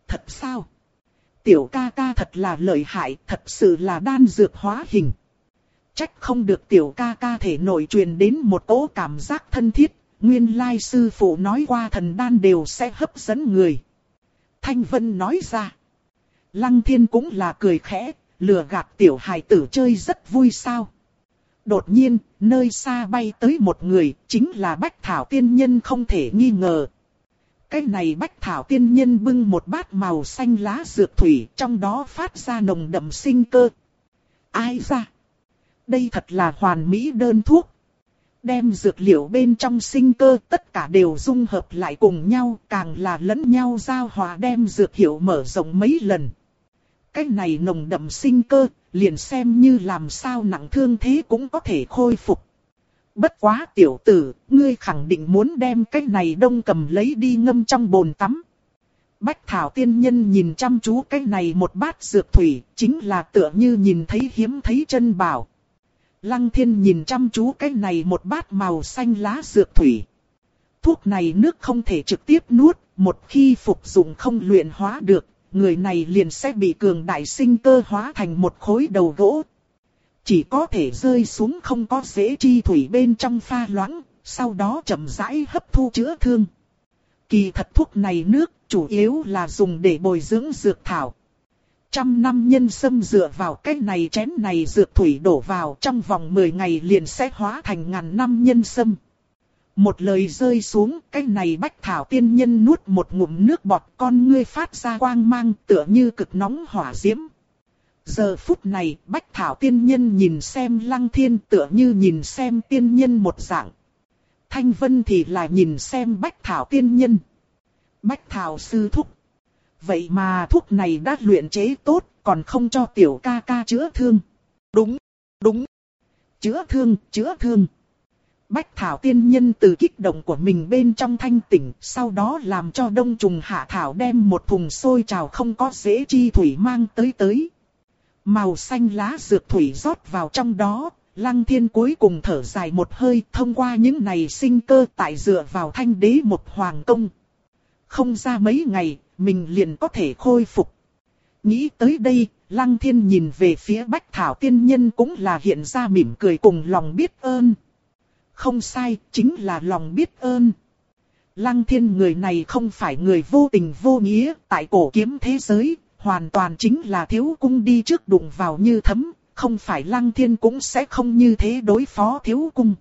Speaker 1: Thật sao? Tiểu ca ca thật là lợi hại, thật sự là đan dược hóa hình. Trách không được tiểu ca ca thể nội truyền đến một cỗ cảm giác thân thiết, nguyên lai sư phụ nói qua thần đan đều sẽ hấp dẫn người. Thanh Vân nói ra. Lăng thiên cũng là cười khẽ, lừa gạt tiểu hài tử chơi rất vui sao. Đột nhiên, nơi xa bay tới một người, chính là Bách Thảo Tiên Nhân không thể nghi ngờ. Cái này Bách Thảo Tiên Nhân bưng một bát màu xanh lá dược thủy, trong đó phát ra nồng đậm sinh cơ. Ai ra? Đây thật là hoàn mỹ đơn thuốc. Đem dược liệu bên trong sinh cơ tất cả đều dung hợp lại cùng nhau, càng là lẫn nhau giao hòa đem dược hiệu mở rộng mấy lần. Cái này nồng đậm sinh cơ, liền xem như làm sao nặng thương thế cũng có thể khôi phục. Bất quá tiểu tử, ngươi khẳng định muốn đem cái này đông cầm lấy đi ngâm trong bồn tắm. Bách Thảo tiên nhân nhìn chăm chú cái này một bát dược thủy, chính là tựa như nhìn thấy hiếm thấy chân bảo. Lăng thiên nhìn chăm chú cái này một bát màu xanh lá dược thủy. Thuốc này nước không thể trực tiếp nuốt, một khi phục dụng không luyện hóa được, người này liền sẽ bị cường đại sinh cơ hóa thành một khối đầu gỗ. Chỉ có thể rơi xuống không có dễ chi thủy bên trong pha loãng, sau đó chậm rãi hấp thu chữa thương. Kỳ thật thuốc này nước chủ yếu là dùng để bồi dưỡng dược thảo. Trăm năm nhân sâm dựa vào cái này chén này dược thủy đổ vào trong vòng 10 ngày liền sẽ hóa thành ngàn năm nhân sâm. Một lời rơi xuống, cái này bách thảo tiên nhân nuốt một ngụm nước bọt con ngươi phát ra quang mang tựa như cực nóng hỏa diễm. Giờ phút này, bách thảo tiên nhân nhìn xem lăng thiên tựa như nhìn xem tiên nhân một dạng. Thanh vân thì lại nhìn xem bách thảo tiên nhân. Bách thảo sư thúc. Vậy mà thuốc này đã luyện chế tốt, còn không cho tiểu ca ca chữa thương. Đúng, đúng. Chữa thương, chữa thương. Bách Thảo tiên nhân từ kích động của mình bên trong thanh tỉnh, sau đó làm cho đông trùng hạ thảo đem một thùng sôi trào không có dễ chi thủy mang tới tới. Màu xanh lá dược thủy rót vào trong đó, lăng thiên cuối cùng thở dài một hơi thông qua những này sinh cơ tại dựa vào thanh đế một hoàng công. Không ra mấy ngày, mình liền có thể khôi phục. Nghĩ tới đây, lăng thiên nhìn về phía bách thảo tiên nhân cũng là hiện ra mỉm cười cùng lòng biết ơn. Không sai, chính là lòng biết ơn. Lăng thiên người này không phải người vô tình vô nghĩa, tại cổ kiếm thế giới, hoàn toàn chính là thiếu cung đi trước đụng vào như thấm, không phải lăng thiên cũng sẽ không như thế đối phó thiếu cung.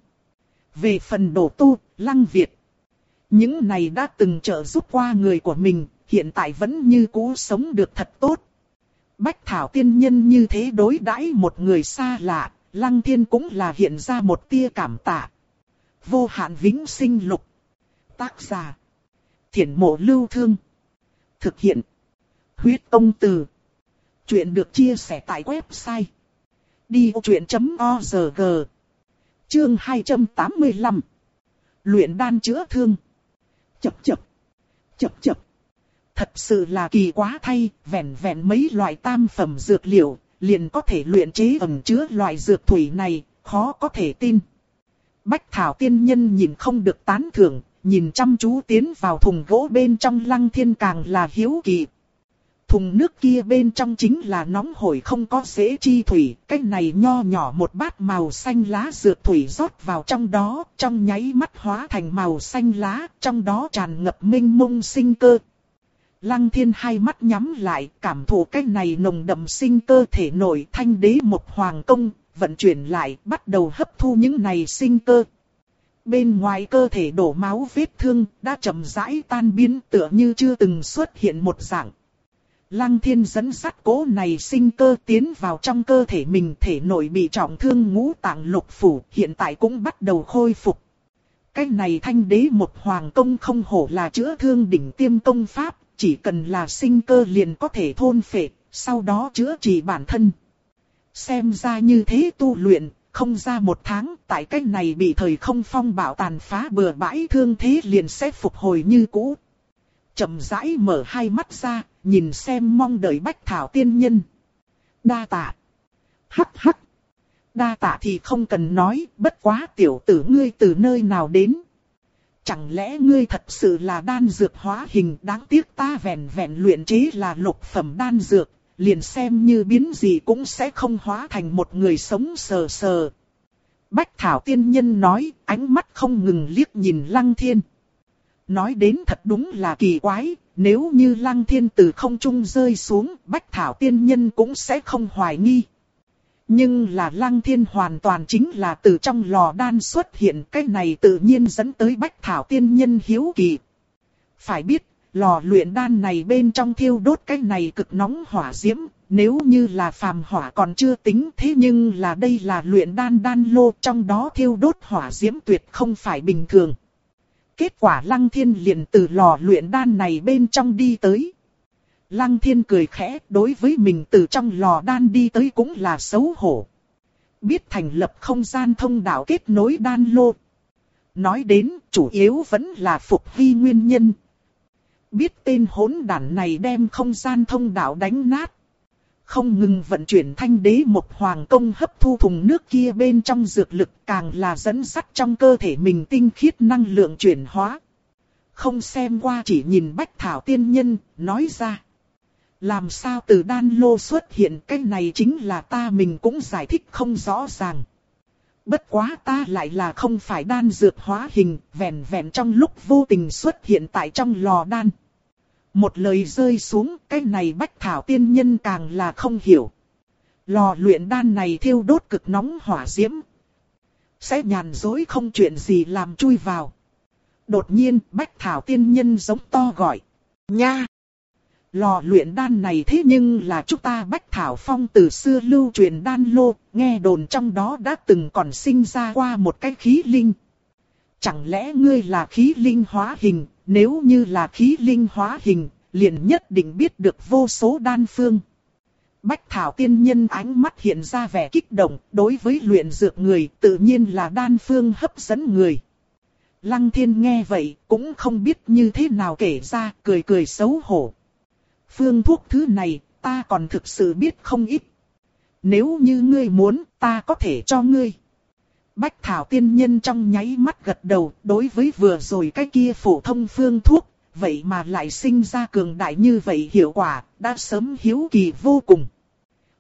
Speaker 1: Về phần đổ tu, lăng Việt. Những này đã từng trợ giúp qua người của mình, hiện tại vẫn như cũ sống được thật tốt. Bách Thảo tiên nhân như thế đối đãi một người xa lạ, Lăng Thiên cũng là hiện ra một tia cảm tạ. Vô hạn vĩnh sinh lục. Tác giả. Thiển mộ lưu thương. Thực hiện. Huyết công từ. Chuyện được chia sẻ tại website. Đi truyện.org Chương 285 Luyện đan chữa thương. Chập chập. Chập chập. Thật sự là kỳ quá thay, vẹn vẹn mấy loại tam phẩm dược liệu, liền có thể luyện chế ẩn chứa loại dược thủy này, khó có thể tin. Bách Thảo tiên nhân nhìn không được tán thưởng, nhìn chăm chú tiến vào thùng gỗ bên trong lăng thiên càng là hiếu kỳ. Thùng nước kia bên trong chính là nóng hổi không có dễ chi thủy, cái này nho nhỏ một bát màu xanh lá dược thủy rót vào trong đó, trong nháy mắt hóa thành màu xanh lá, trong đó tràn ngập minh mông sinh cơ. Lăng thiên hai mắt nhắm lại, cảm thụ cái này nồng đậm sinh cơ thể nổi thanh đế một hoàng công, vận chuyển lại, bắt đầu hấp thu những này sinh cơ. Bên ngoài cơ thể đổ máu vết thương, đã chậm rãi tan biến tựa như chưa từng xuất hiện một dạng. Lăng thiên dẫn sắt cố này sinh cơ tiến vào trong cơ thể mình thể nội bị trọng thương ngũ tạng lục phủ, hiện tại cũng bắt đầu khôi phục. Cái này thanh đế một hoàng công không hổ là chữa thương đỉnh tiêm công pháp, chỉ cần là sinh cơ liền có thể thôn phệ, sau đó chữa trị bản thân. Xem ra như thế tu luyện, không ra một tháng, tại cách này bị thời không phong bạo tàn phá bừa bãi thương thế liền sẽ phục hồi như cũ. chậm rãi mở hai mắt ra, nhìn xem mong đợi bách thảo tiên nhân. Đa tạ. Hắc hắc. Đa tạ thì không cần nói, bất quá tiểu tử ngươi từ nơi nào đến. Chẳng lẽ ngươi thật sự là đan dược hóa hình đáng tiếc ta vẹn vẹn luyện chế là lục phẩm đan dược, liền xem như biến gì cũng sẽ không hóa thành một người sống sờ sờ. Bách Thảo Tiên Nhân nói, ánh mắt không ngừng liếc nhìn Lăng Thiên. Nói đến thật đúng là kỳ quái, nếu như Lăng Thiên từ không trung rơi xuống, Bách Thảo Tiên Nhân cũng sẽ không hoài nghi. Nhưng là Lăng Thiên hoàn toàn chính là từ trong lò đan xuất hiện, cái này tự nhiên dẫn tới Bách Thảo Tiên Nhân hiếu kỳ. Phải biết, lò luyện đan này bên trong thiêu đốt cái này cực nóng hỏa diễm, nếu như là phàm hỏa còn chưa tính thế nhưng là đây là luyện đan đan lô trong đó thiêu đốt hỏa diễm tuyệt không phải bình thường. Kết quả Lăng Thiên liền từ lò luyện đan này bên trong đi tới. Lăng Thiên cười khẽ đối với mình từ trong lò đan đi tới cũng là xấu hổ. Biết thành lập không gian thông đạo kết nối đan lô. Nói đến chủ yếu vẫn là phục vi nguyên nhân, biết tên hỗn đản này đem không gian thông đạo đánh nát. Không ngừng vận chuyển thanh đế một hoàng công hấp thu thùng nước kia bên trong dược lực càng là dẫn sắt trong cơ thể mình tinh khiết năng lượng chuyển hóa. Không xem qua chỉ nhìn bách thảo tiên nhân, nói ra. Làm sao từ đan lô xuất hiện cái này chính là ta mình cũng giải thích không rõ ràng. Bất quá ta lại là không phải đan dược hóa hình, vẹn vẹn trong lúc vô tình xuất hiện tại trong lò đan. Một lời rơi xuống, cái này bách thảo tiên nhân càng là không hiểu. Lò luyện đan này thiêu đốt cực nóng hỏa diễm. Sẽ nhàn dối không chuyện gì làm chui vào. Đột nhiên, bách thảo tiên nhân giống to gọi. Nha! Lò luyện đan này thế nhưng là chúng ta bách thảo phong từ xưa lưu truyền đan lô, nghe đồn trong đó đã từng còn sinh ra qua một cái khí linh. Chẳng lẽ ngươi là khí linh hóa hình, nếu như là khí linh hóa hình, liền nhất định biết được vô số đan phương. Bách Thảo tiên nhân ánh mắt hiện ra vẻ kích động, đối với luyện dược người tự nhiên là đan phương hấp dẫn người. Lăng thiên nghe vậy, cũng không biết như thế nào kể ra, cười cười xấu hổ. Phương thuốc thứ này, ta còn thực sự biết không ít. Nếu như ngươi muốn, ta có thể cho ngươi. Bách Thảo tiên nhân trong nháy mắt gật đầu, đối với vừa rồi cái kia phổ thông phương thuốc, vậy mà lại sinh ra cường đại như vậy hiệu quả, đã sớm hiếu kỳ vô cùng.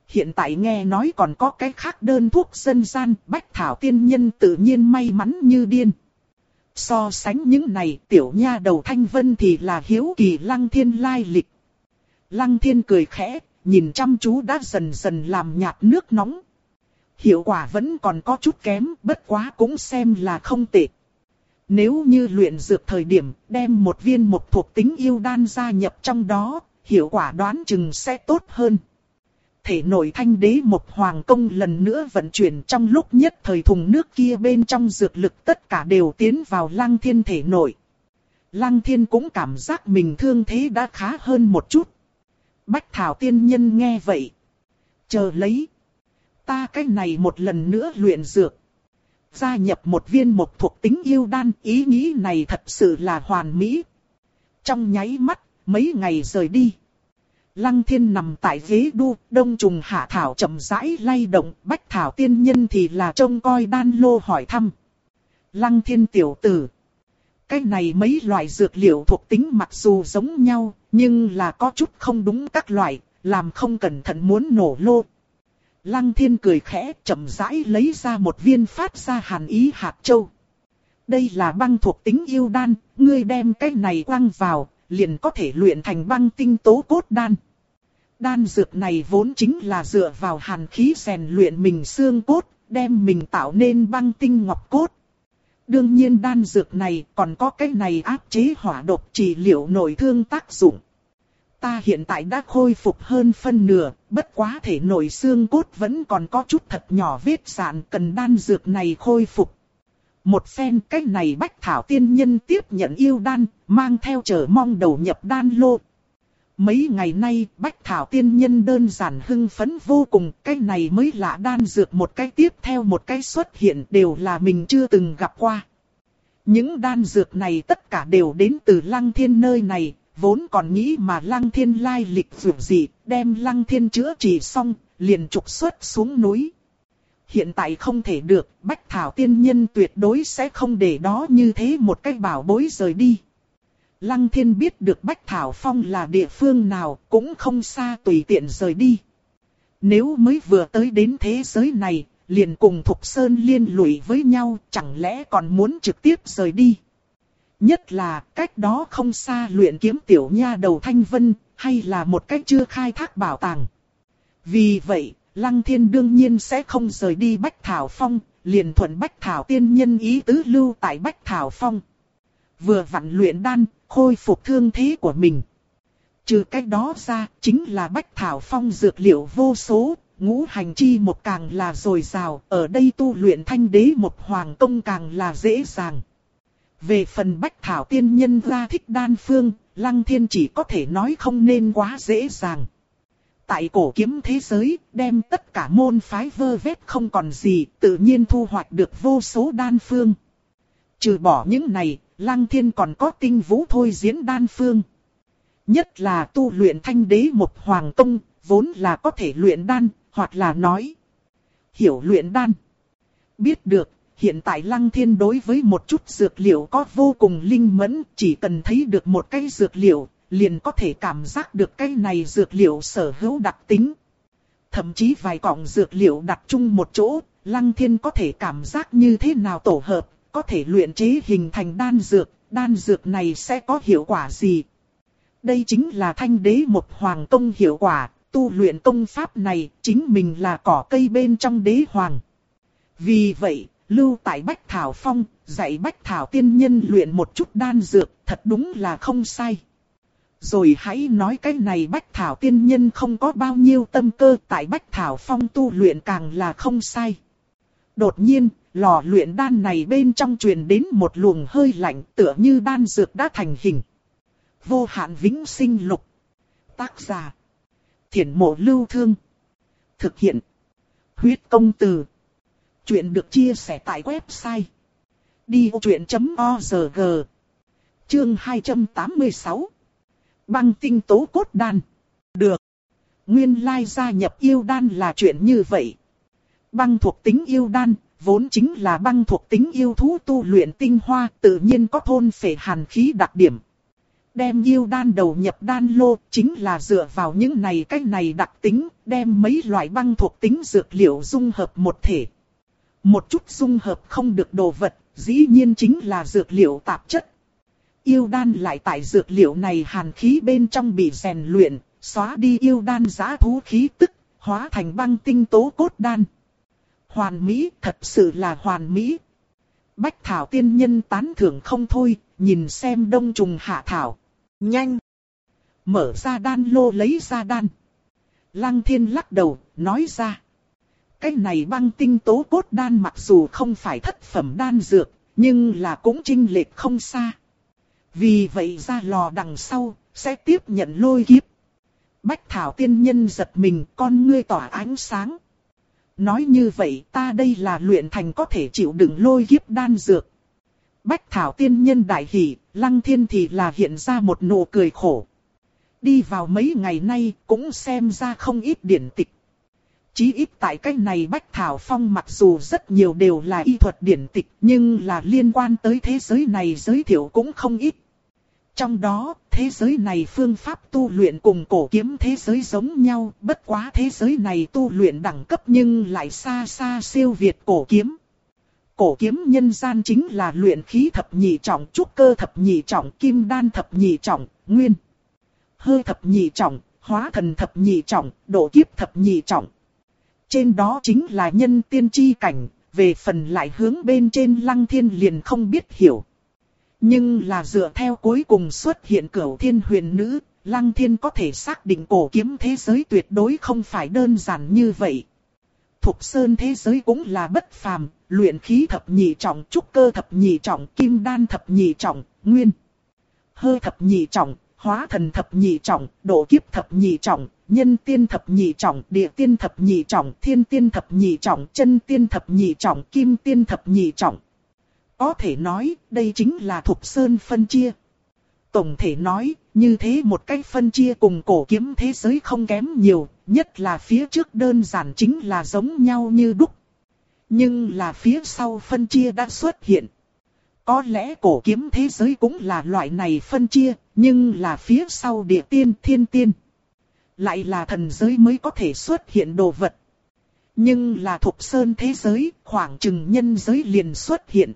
Speaker 1: Hiện tại nghe nói còn có cái khác đơn thuốc dân gian, Bách Thảo tiên nhân tự nhiên may mắn như điên. So sánh những này, tiểu nha đầu thanh vân thì là hiếu kỳ lăng thiên lai lịch. Lăng thiên cười khẽ, nhìn chăm chú đã dần dần làm nhạt nước nóng. Hiệu quả vẫn còn có chút kém, bất quá cũng xem là không tệ. Nếu như luyện dược thời điểm đem một viên một thuộc tính yêu đan gia nhập trong đó, hiệu quả đoán chừng sẽ tốt hơn. Thể nội thanh đế một hoàng công lần nữa vận chuyển trong lúc nhất thời thùng nước kia bên trong dược lực tất cả đều tiến vào lăng thiên thể nội. Lăng thiên cũng cảm giác mình thương thế đã khá hơn một chút. Bách Thảo tiên nhân nghe vậy. Chờ lấy. Ta cái này một lần nữa luyện dược. Gia nhập một viên một thuộc tính yêu đan ý nghĩ này thật sự là hoàn mỹ. Trong nháy mắt, mấy ngày rời đi. Lăng thiên nằm tại ghế đu, đông trùng hạ thảo chậm rãi lay động, bách thảo tiên nhân thì là trông coi đan lô hỏi thăm. Lăng thiên tiểu tử. Cái này mấy loại dược liệu thuộc tính mặc dù giống nhau, nhưng là có chút không đúng các loại, làm không cẩn thận muốn nổ lô. Lăng thiên cười khẽ chậm rãi lấy ra một viên phát ra hàn ý hạt châu. Đây là băng thuộc tính yêu đan, ngươi đem cái này quăng vào, liền có thể luyện thành băng tinh tố cốt đan. Đan dược này vốn chính là dựa vào hàn khí rèn luyện mình xương cốt, đem mình tạo nên băng tinh ngọc cốt. Đương nhiên đan dược này còn có cái này áp chế hỏa độc trị liệu nội thương tác dụng. Ta hiện tại đã khôi phục hơn phân nửa, bất quá thể nội xương cốt vẫn còn có chút thật nhỏ vết sạn cần đan dược này khôi phục. Một phen cách này bách thảo tiên nhân tiếp nhận yêu đan, mang theo chờ mong đầu nhập đan lô. Mấy ngày nay, Bách Thảo Tiên Nhân đơn giản hưng phấn vô cùng, cái này mới lạ đan dược một cái tiếp theo một cái xuất hiện đều là mình chưa từng gặp qua. Những đan dược này tất cả đều đến từ Lăng Thiên nơi này, vốn còn nghĩ mà Lăng Thiên lai lịch vượt gì, đem Lăng Thiên chữa trị xong, liền trục xuất xuống núi. Hiện tại không thể được, Bách Thảo Tiên Nhân tuyệt đối sẽ không để đó như thế một cách bảo bối rời đi. Lăng thiên biết được Bách Thảo Phong là địa phương nào cũng không xa tùy tiện rời đi. Nếu mới vừa tới đến thế giới này, liền cùng Thục Sơn liên lụy với nhau, chẳng lẽ còn muốn trực tiếp rời đi. Nhất là cách đó không xa luyện kiếm tiểu nha đầu Thanh Vân, hay là một cách chưa khai thác bảo tàng. Vì vậy, Lăng Thiên đương nhiên sẽ không rời đi Bách Thảo Phong, liền thuận Bách Thảo tiên nhân ý tứ lưu tại Bách Thảo Phong. Vừa vặn luyện đan, khôi phục thương thế của mình. Trừ cách đó ra, chính là Bách Thảo Phong dược liệu vô số, ngũ hành chi một càng là dồi dào, ở đây tu luyện thanh đế một hoàng công càng là dễ dàng. Về phần Bách Thảo tiên nhân ra thích đan phương, Lăng Thiên chỉ có thể nói không nên quá dễ dàng. Tại cổ kiếm thế giới, đem tất cả môn phái vơ vét không còn gì, tự nhiên thu hoạch được vô số đan phương. Trừ bỏ những này, Lăng thiên còn có tinh vũ thôi diễn đan phương. Nhất là tu luyện thanh đế một hoàng công, vốn là có thể luyện đan, hoặc là nói. Hiểu luyện đan. Biết được, hiện tại lăng thiên đối với một chút dược liệu có vô cùng linh mẫn, chỉ cần thấy được một cái dược liệu, liền có thể cảm giác được cái này dược liệu sở hữu đặc tính. Thậm chí vài cọng dược liệu đặt chung một chỗ, Lăng Thiên có thể cảm giác như thế nào tổ hợp, có thể luyện chế hình thành đan dược, đan dược này sẽ có hiệu quả gì. Đây chính là thanh đế một hoàng công hiệu quả, tu luyện công pháp này chính mình là cỏ cây bên trong đế hoàng. Vì vậy, lưu tại Bách Thảo Phong, dạy Bách Thảo tiên nhân luyện một chút đan dược, thật đúng là không sai. Rồi hãy nói cái này Bách Thảo tiên nhân không có bao nhiêu tâm cơ tại Bách Thảo Phong tu luyện càng là không sai. Đột nhiên, lò luyện đan này bên trong truyền đến một luồng hơi lạnh tựa như đan dược đã thành hình. Vô hạn vĩnh sinh lục. Tác giả. Thiển mộ lưu thương. Thực hiện. Huyết công từ. Chuyện được chia sẻ tại website. diochuyen.org. Chương 286 Băng tinh tố cốt đan. Được. Nguyên lai gia nhập yêu đan là chuyện như vậy. Băng thuộc tính yêu đan, vốn chính là băng thuộc tính yêu thú tu luyện tinh hoa, tự nhiên có thôn phệ hàn khí đặc điểm. Đem yêu đan đầu nhập đan lô, chính là dựa vào những này cách này đặc tính, đem mấy loại băng thuộc tính dược liệu dung hợp một thể. Một chút dung hợp không được đồ vật, dĩ nhiên chính là dược liệu tạp chất. Yêu đan lại tại dược liệu này hàn khí bên trong bị rèn luyện, xóa đi yêu đan giá thú khí tức, hóa thành băng tinh tố cốt đan. Hoàn mỹ, thật sự là hoàn mỹ. Bách Thảo tiên nhân tán thưởng không thôi, nhìn xem đông trùng hạ thảo. Nhanh! Mở ra đan lô lấy ra đan. Lăng thiên lắc đầu, nói ra. Cái này băng tinh tố cốt đan mặc dù không phải thất phẩm đan dược, nhưng là cũng trinh lệch không xa. Vì vậy ra lò đằng sau, sẽ tiếp nhận lôi kiếp. Bách Thảo tiên nhân giật mình, con ngươi tỏa ánh sáng. Nói như vậy ta đây là luyện thành có thể chịu đựng lôi kiếp đan dược. Bách Thảo tiên nhân đại hỷ, Lăng Thiên thì là hiện ra một nụ cười khổ. Đi vào mấy ngày nay cũng xem ra không ít điển tịch. Chí ít tại cách này Bách Thảo Phong mặc dù rất nhiều đều là y thuật điển tịch nhưng là liên quan tới thế giới này giới thiệu cũng không ít. Trong đó, thế giới này phương pháp tu luyện cùng cổ kiếm thế giới giống nhau, bất quá thế giới này tu luyện đẳng cấp nhưng lại xa xa siêu việt cổ kiếm. Cổ kiếm nhân gian chính là luyện khí thập nhị trọng, trúc cơ thập nhị trọng, kim đan thập nhị trọng, nguyên. Hơi thập nhị trọng, hóa thần thập nhị trọng, độ kiếp thập nhị trọng. Trên đó chính là nhân tiên tri cảnh, về phần lại hướng bên trên lăng thiên liền không biết hiểu. Nhưng là dựa theo cuối cùng xuất hiện cửu thiên huyền nữ, lăng thiên có thể xác định cổ kiếm thế giới tuyệt đối không phải đơn giản như vậy. Thục sơn thế giới cũng là bất phàm, luyện khí thập nhị trọng, trúc cơ thập nhị trọng, kim đan thập nhị trọng, nguyên. Hơi thập nhị trọng, hóa thần thập nhị trọng, độ kiếp thập nhị trọng, nhân tiên thập nhị trọng, địa tiên thập nhị trọng, thiên tiên thập nhị trọng, chân tiên thập nhị trọng, kim tiên thập nhị trọng. Có thể nói, đây chính là Thục Sơn phân chia. Tổng thể nói, như thế một cách phân chia cùng cổ kiếm thế giới không kém nhiều, nhất là phía trước đơn giản chính là giống nhau như đúc. Nhưng là phía sau phân chia đã xuất hiện. Có lẽ cổ kiếm thế giới cũng là loại này phân chia, nhưng là phía sau địa tiên thiên tiên. Lại là thần giới mới có thể xuất hiện đồ vật. Nhưng là thục sơn thế giới, khoảng chừng nhân giới liền xuất hiện.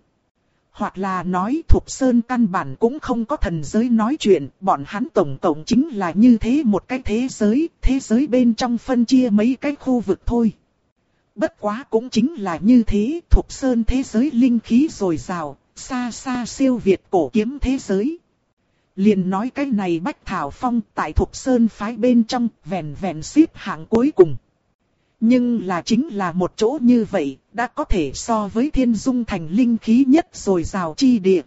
Speaker 1: Hoặc là nói Thục Sơn căn bản cũng không có thần giới nói chuyện, bọn hắn tổng tổng chính là như thế một cái thế giới, thế giới bên trong phân chia mấy cái khu vực thôi. Bất quá cũng chính là như thế, Thục Sơn thế giới linh khí rồi rào, xa xa siêu việt cổ kiếm thế giới. Liền nói cái này Bách Thảo Phong tại Thục Sơn phái bên trong, vẹn vẹn xếp hạng cuối cùng. Nhưng là chính là một chỗ như vậy, đã có thể so với thiên dung thành linh khí nhất rồi rào chi địa.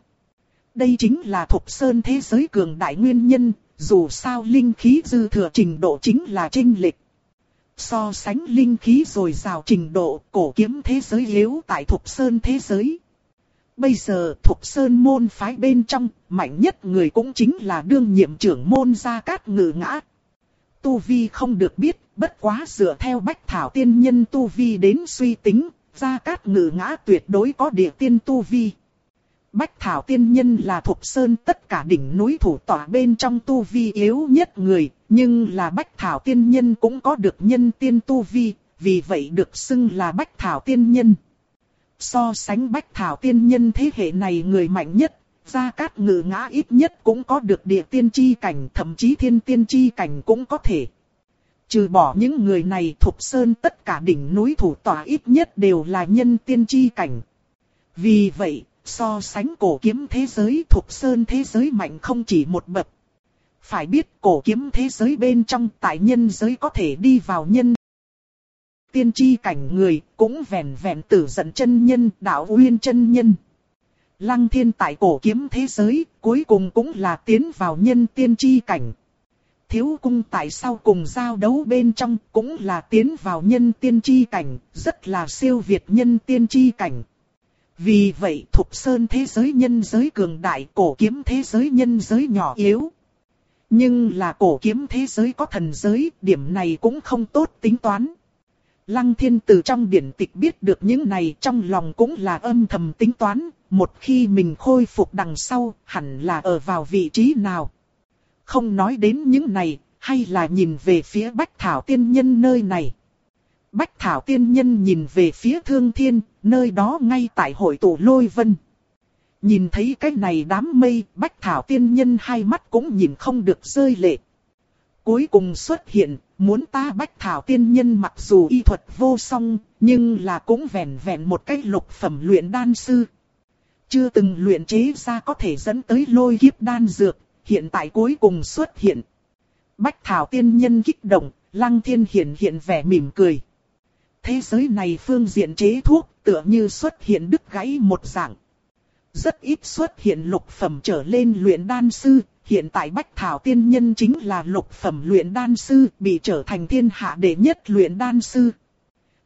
Speaker 1: Đây chính là thục sơn thế giới cường đại nguyên nhân, dù sao linh khí dư thừa trình độ chính là trinh lịch. So sánh linh khí rồi rào trình độ, cổ kiếm thế giới yếu tại thục sơn thế giới. Bây giờ thuộc sơn môn phái bên trong, mạnh nhất người cũng chính là đương nhiệm trưởng môn gia cát ngự ngã. Tu Vi không được biết, bất quá dựa theo bách thảo tiên nhân Tu Vi đến suy tính, Gia Cát Ngự Ngã tuyệt đối có địa tiên Tu Vi. Bách Thảo Tiên Nhân là thuộc Sơn tất cả đỉnh núi thủ tỏa bên trong tu vi yếu nhất người, nhưng là Bách Thảo Tiên Nhân cũng có được nhân tiên tu vi, vì vậy được xưng là Bách Thảo Tiên Nhân. So sánh Bách Thảo Tiên Nhân thế hệ này người mạnh nhất, Gia Cát Ngự Ngã ít nhất cũng có được địa tiên chi cảnh, thậm chí thiên tiên chi cảnh cũng có thể. Trừ bỏ những người này Thục Sơn tất cả đỉnh núi thủ tòa ít nhất đều là nhân tiên chi cảnh. Vì vậy, so sánh cổ kiếm thế giới Thục Sơn thế giới mạnh không chỉ một bậc. Phải biết cổ kiếm thế giới bên trong tại nhân giới có thể đi vào nhân. Tiên tri cảnh người cũng vẹn vẹn tử giận chân nhân đạo uyên chân nhân. Lăng thiên tại cổ kiếm thế giới cuối cùng cũng là tiến vào nhân tiên tri cảnh. Thiếu cung tại sau cùng giao đấu bên trong cũng là tiến vào nhân tiên tri cảnh, rất là siêu việt nhân tiên tri cảnh. Vì vậy thục sơn thế giới nhân giới cường đại cổ kiếm thế giới nhân giới nhỏ yếu. Nhưng là cổ kiếm thế giới có thần giới, điểm này cũng không tốt tính toán. Lăng thiên từ trong điển tịch biết được những này trong lòng cũng là âm thầm tính toán, một khi mình khôi phục đằng sau, hẳn là ở vào vị trí nào. Không nói đến những này, hay là nhìn về phía Bách Thảo Tiên Nhân nơi này. Bách Thảo Tiên Nhân nhìn về phía Thương Thiên, nơi đó ngay tại hội tụ lôi vân. Nhìn thấy cái này đám mây, Bách Thảo Tiên Nhân hai mắt cũng nhìn không được rơi lệ. Cuối cùng xuất hiện, muốn ta Bách Thảo Tiên Nhân mặc dù y thuật vô song, nhưng là cũng vẹn vẹn một cái lục phẩm luyện đan sư. Chưa từng luyện chế ra có thể dẫn tới lôi kiếp đan dược, hiện tại cuối cùng xuất hiện. Bách Thảo Tiên Nhân kích động, Lăng Thiên hiện hiện vẻ mỉm cười. Thế giới này phương diện chế thuốc tựa như xuất hiện đứt gãy một dạng. Rất ít xuất hiện lục phẩm trở lên luyện đan sư, hiện tại Bách Thảo Tiên Nhân chính là lục phẩm luyện đan sư, bị trở thành thiên hạ đệ nhất luyện đan sư.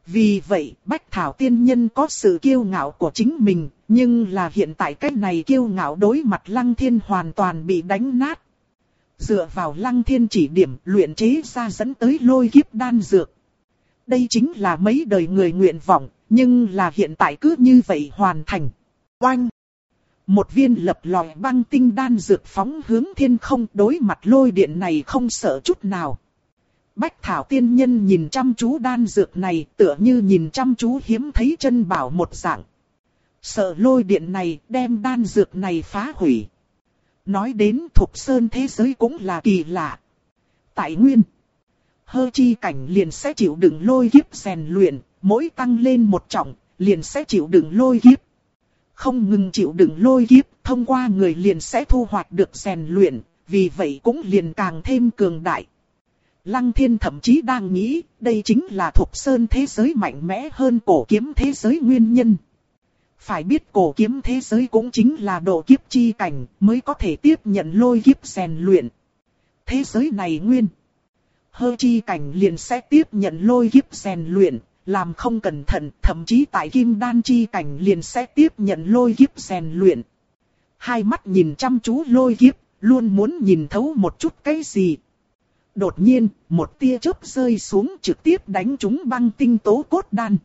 Speaker 1: Vì vậy, Bách Thảo Tiên Nhân có sự kiêu ngạo của chính mình, nhưng là hiện tại cái này kiêu ngạo đối mặt Lăng Thiên hoàn toàn bị đánh nát. Dựa vào Lăng Thiên chỉ điểm luyện chế ra dẫn tới lôi kiếp đan dược. Đây chính là mấy đời người nguyện vọng, nhưng là hiện tại cứ như vậy hoàn thành. Oanh! Một viên lập lòi băng tinh đan dược phóng hướng thiên không đối mặt lôi điện này không sợ chút nào. Bách Thảo tiên nhân nhìn chăm chú đan dược này tựa như nhìn chăm chú hiếm thấy chân bảo một dạng. Sợ lôi điện này đem đan dược này phá hủy. Nói đến thục sơn thế giới cũng là kỳ lạ. Tại nguyên, hơ chi cảnh liền sẽ chịu đựng lôi kiếp rèn luyện, mỗi tăng lên một trọng, liền sẽ chịu đựng lôi kiếp. Không ngừng chịu đựng lôi kiếp, thông qua người liền sẽ thu hoạch được rèn luyện, vì vậy cũng liền càng thêm cường đại. Lăng thiên thậm chí đang nghĩ, đây chính là thuộc sơn thế giới mạnh mẽ hơn cổ kiếm thế giới nguyên nhân. Phải biết cổ kiếm thế giới cũng chính là độ kiếp chi cảnh mới có thể tiếp nhận lôi kiếp rèn luyện. Thế giới này nguyên. Hơ chi cảnh liền sẽ tiếp nhận lôi kiếp rèn luyện, làm không cẩn thận, thậm chí tại kim đan chi cảnh liền sẽ tiếp nhận lôi kiếp rèn luyện. Hai mắt nhìn chăm chú lôi kiếp, luôn muốn nhìn thấu một chút cái gì. Đột nhiên, một tia chớp rơi xuống trực tiếp đánh trúng băng tinh tố cốt đan.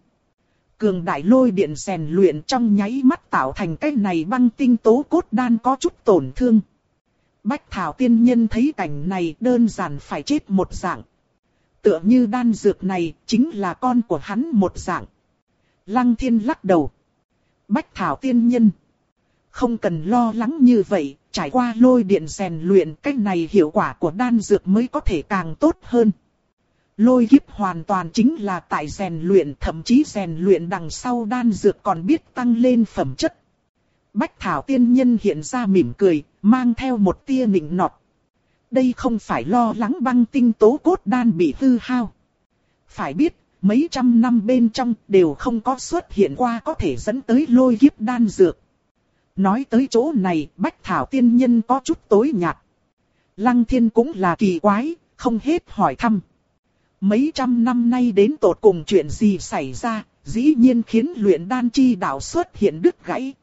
Speaker 1: Cường đại lôi điện rèn luyện trong nháy mắt tạo thành cái này băng tinh tố cốt đan có chút tổn thương. Bách Thảo tiên nhân thấy cảnh này đơn giản phải chết một dạng. Tựa như đan dược này chính là con của hắn một dạng. Lăng thiên lắc đầu. Bách Thảo tiên nhân. Không cần lo lắng như vậy, trải qua lôi điện rèn luyện cách này hiệu quả của đan dược mới có thể càng tốt hơn. Lôi kiếp hoàn toàn chính là tại rèn luyện thậm chí rèn luyện đằng sau đan dược còn biết tăng lên phẩm chất. Bách Thảo tiên nhân hiện ra mỉm cười, mang theo một tia nịnh nọt. Đây không phải lo lắng băng tinh tố cốt đan bị hư hao. Phải biết, mấy trăm năm bên trong đều không có xuất hiện qua có thể dẫn tới lôi kiếp đan dược. Nói tới chỗ này, Bách Thảo tiên nhân có chút tối nhạt. Lăng thiên cũng là kỳ quái, không hết hỏi thăm. Mấy trăm năm nay đến tột cùng chuyện gì xảy ra, dĩ nhiên khiến luyện đan chi đạo xuất hiện đứt gãy.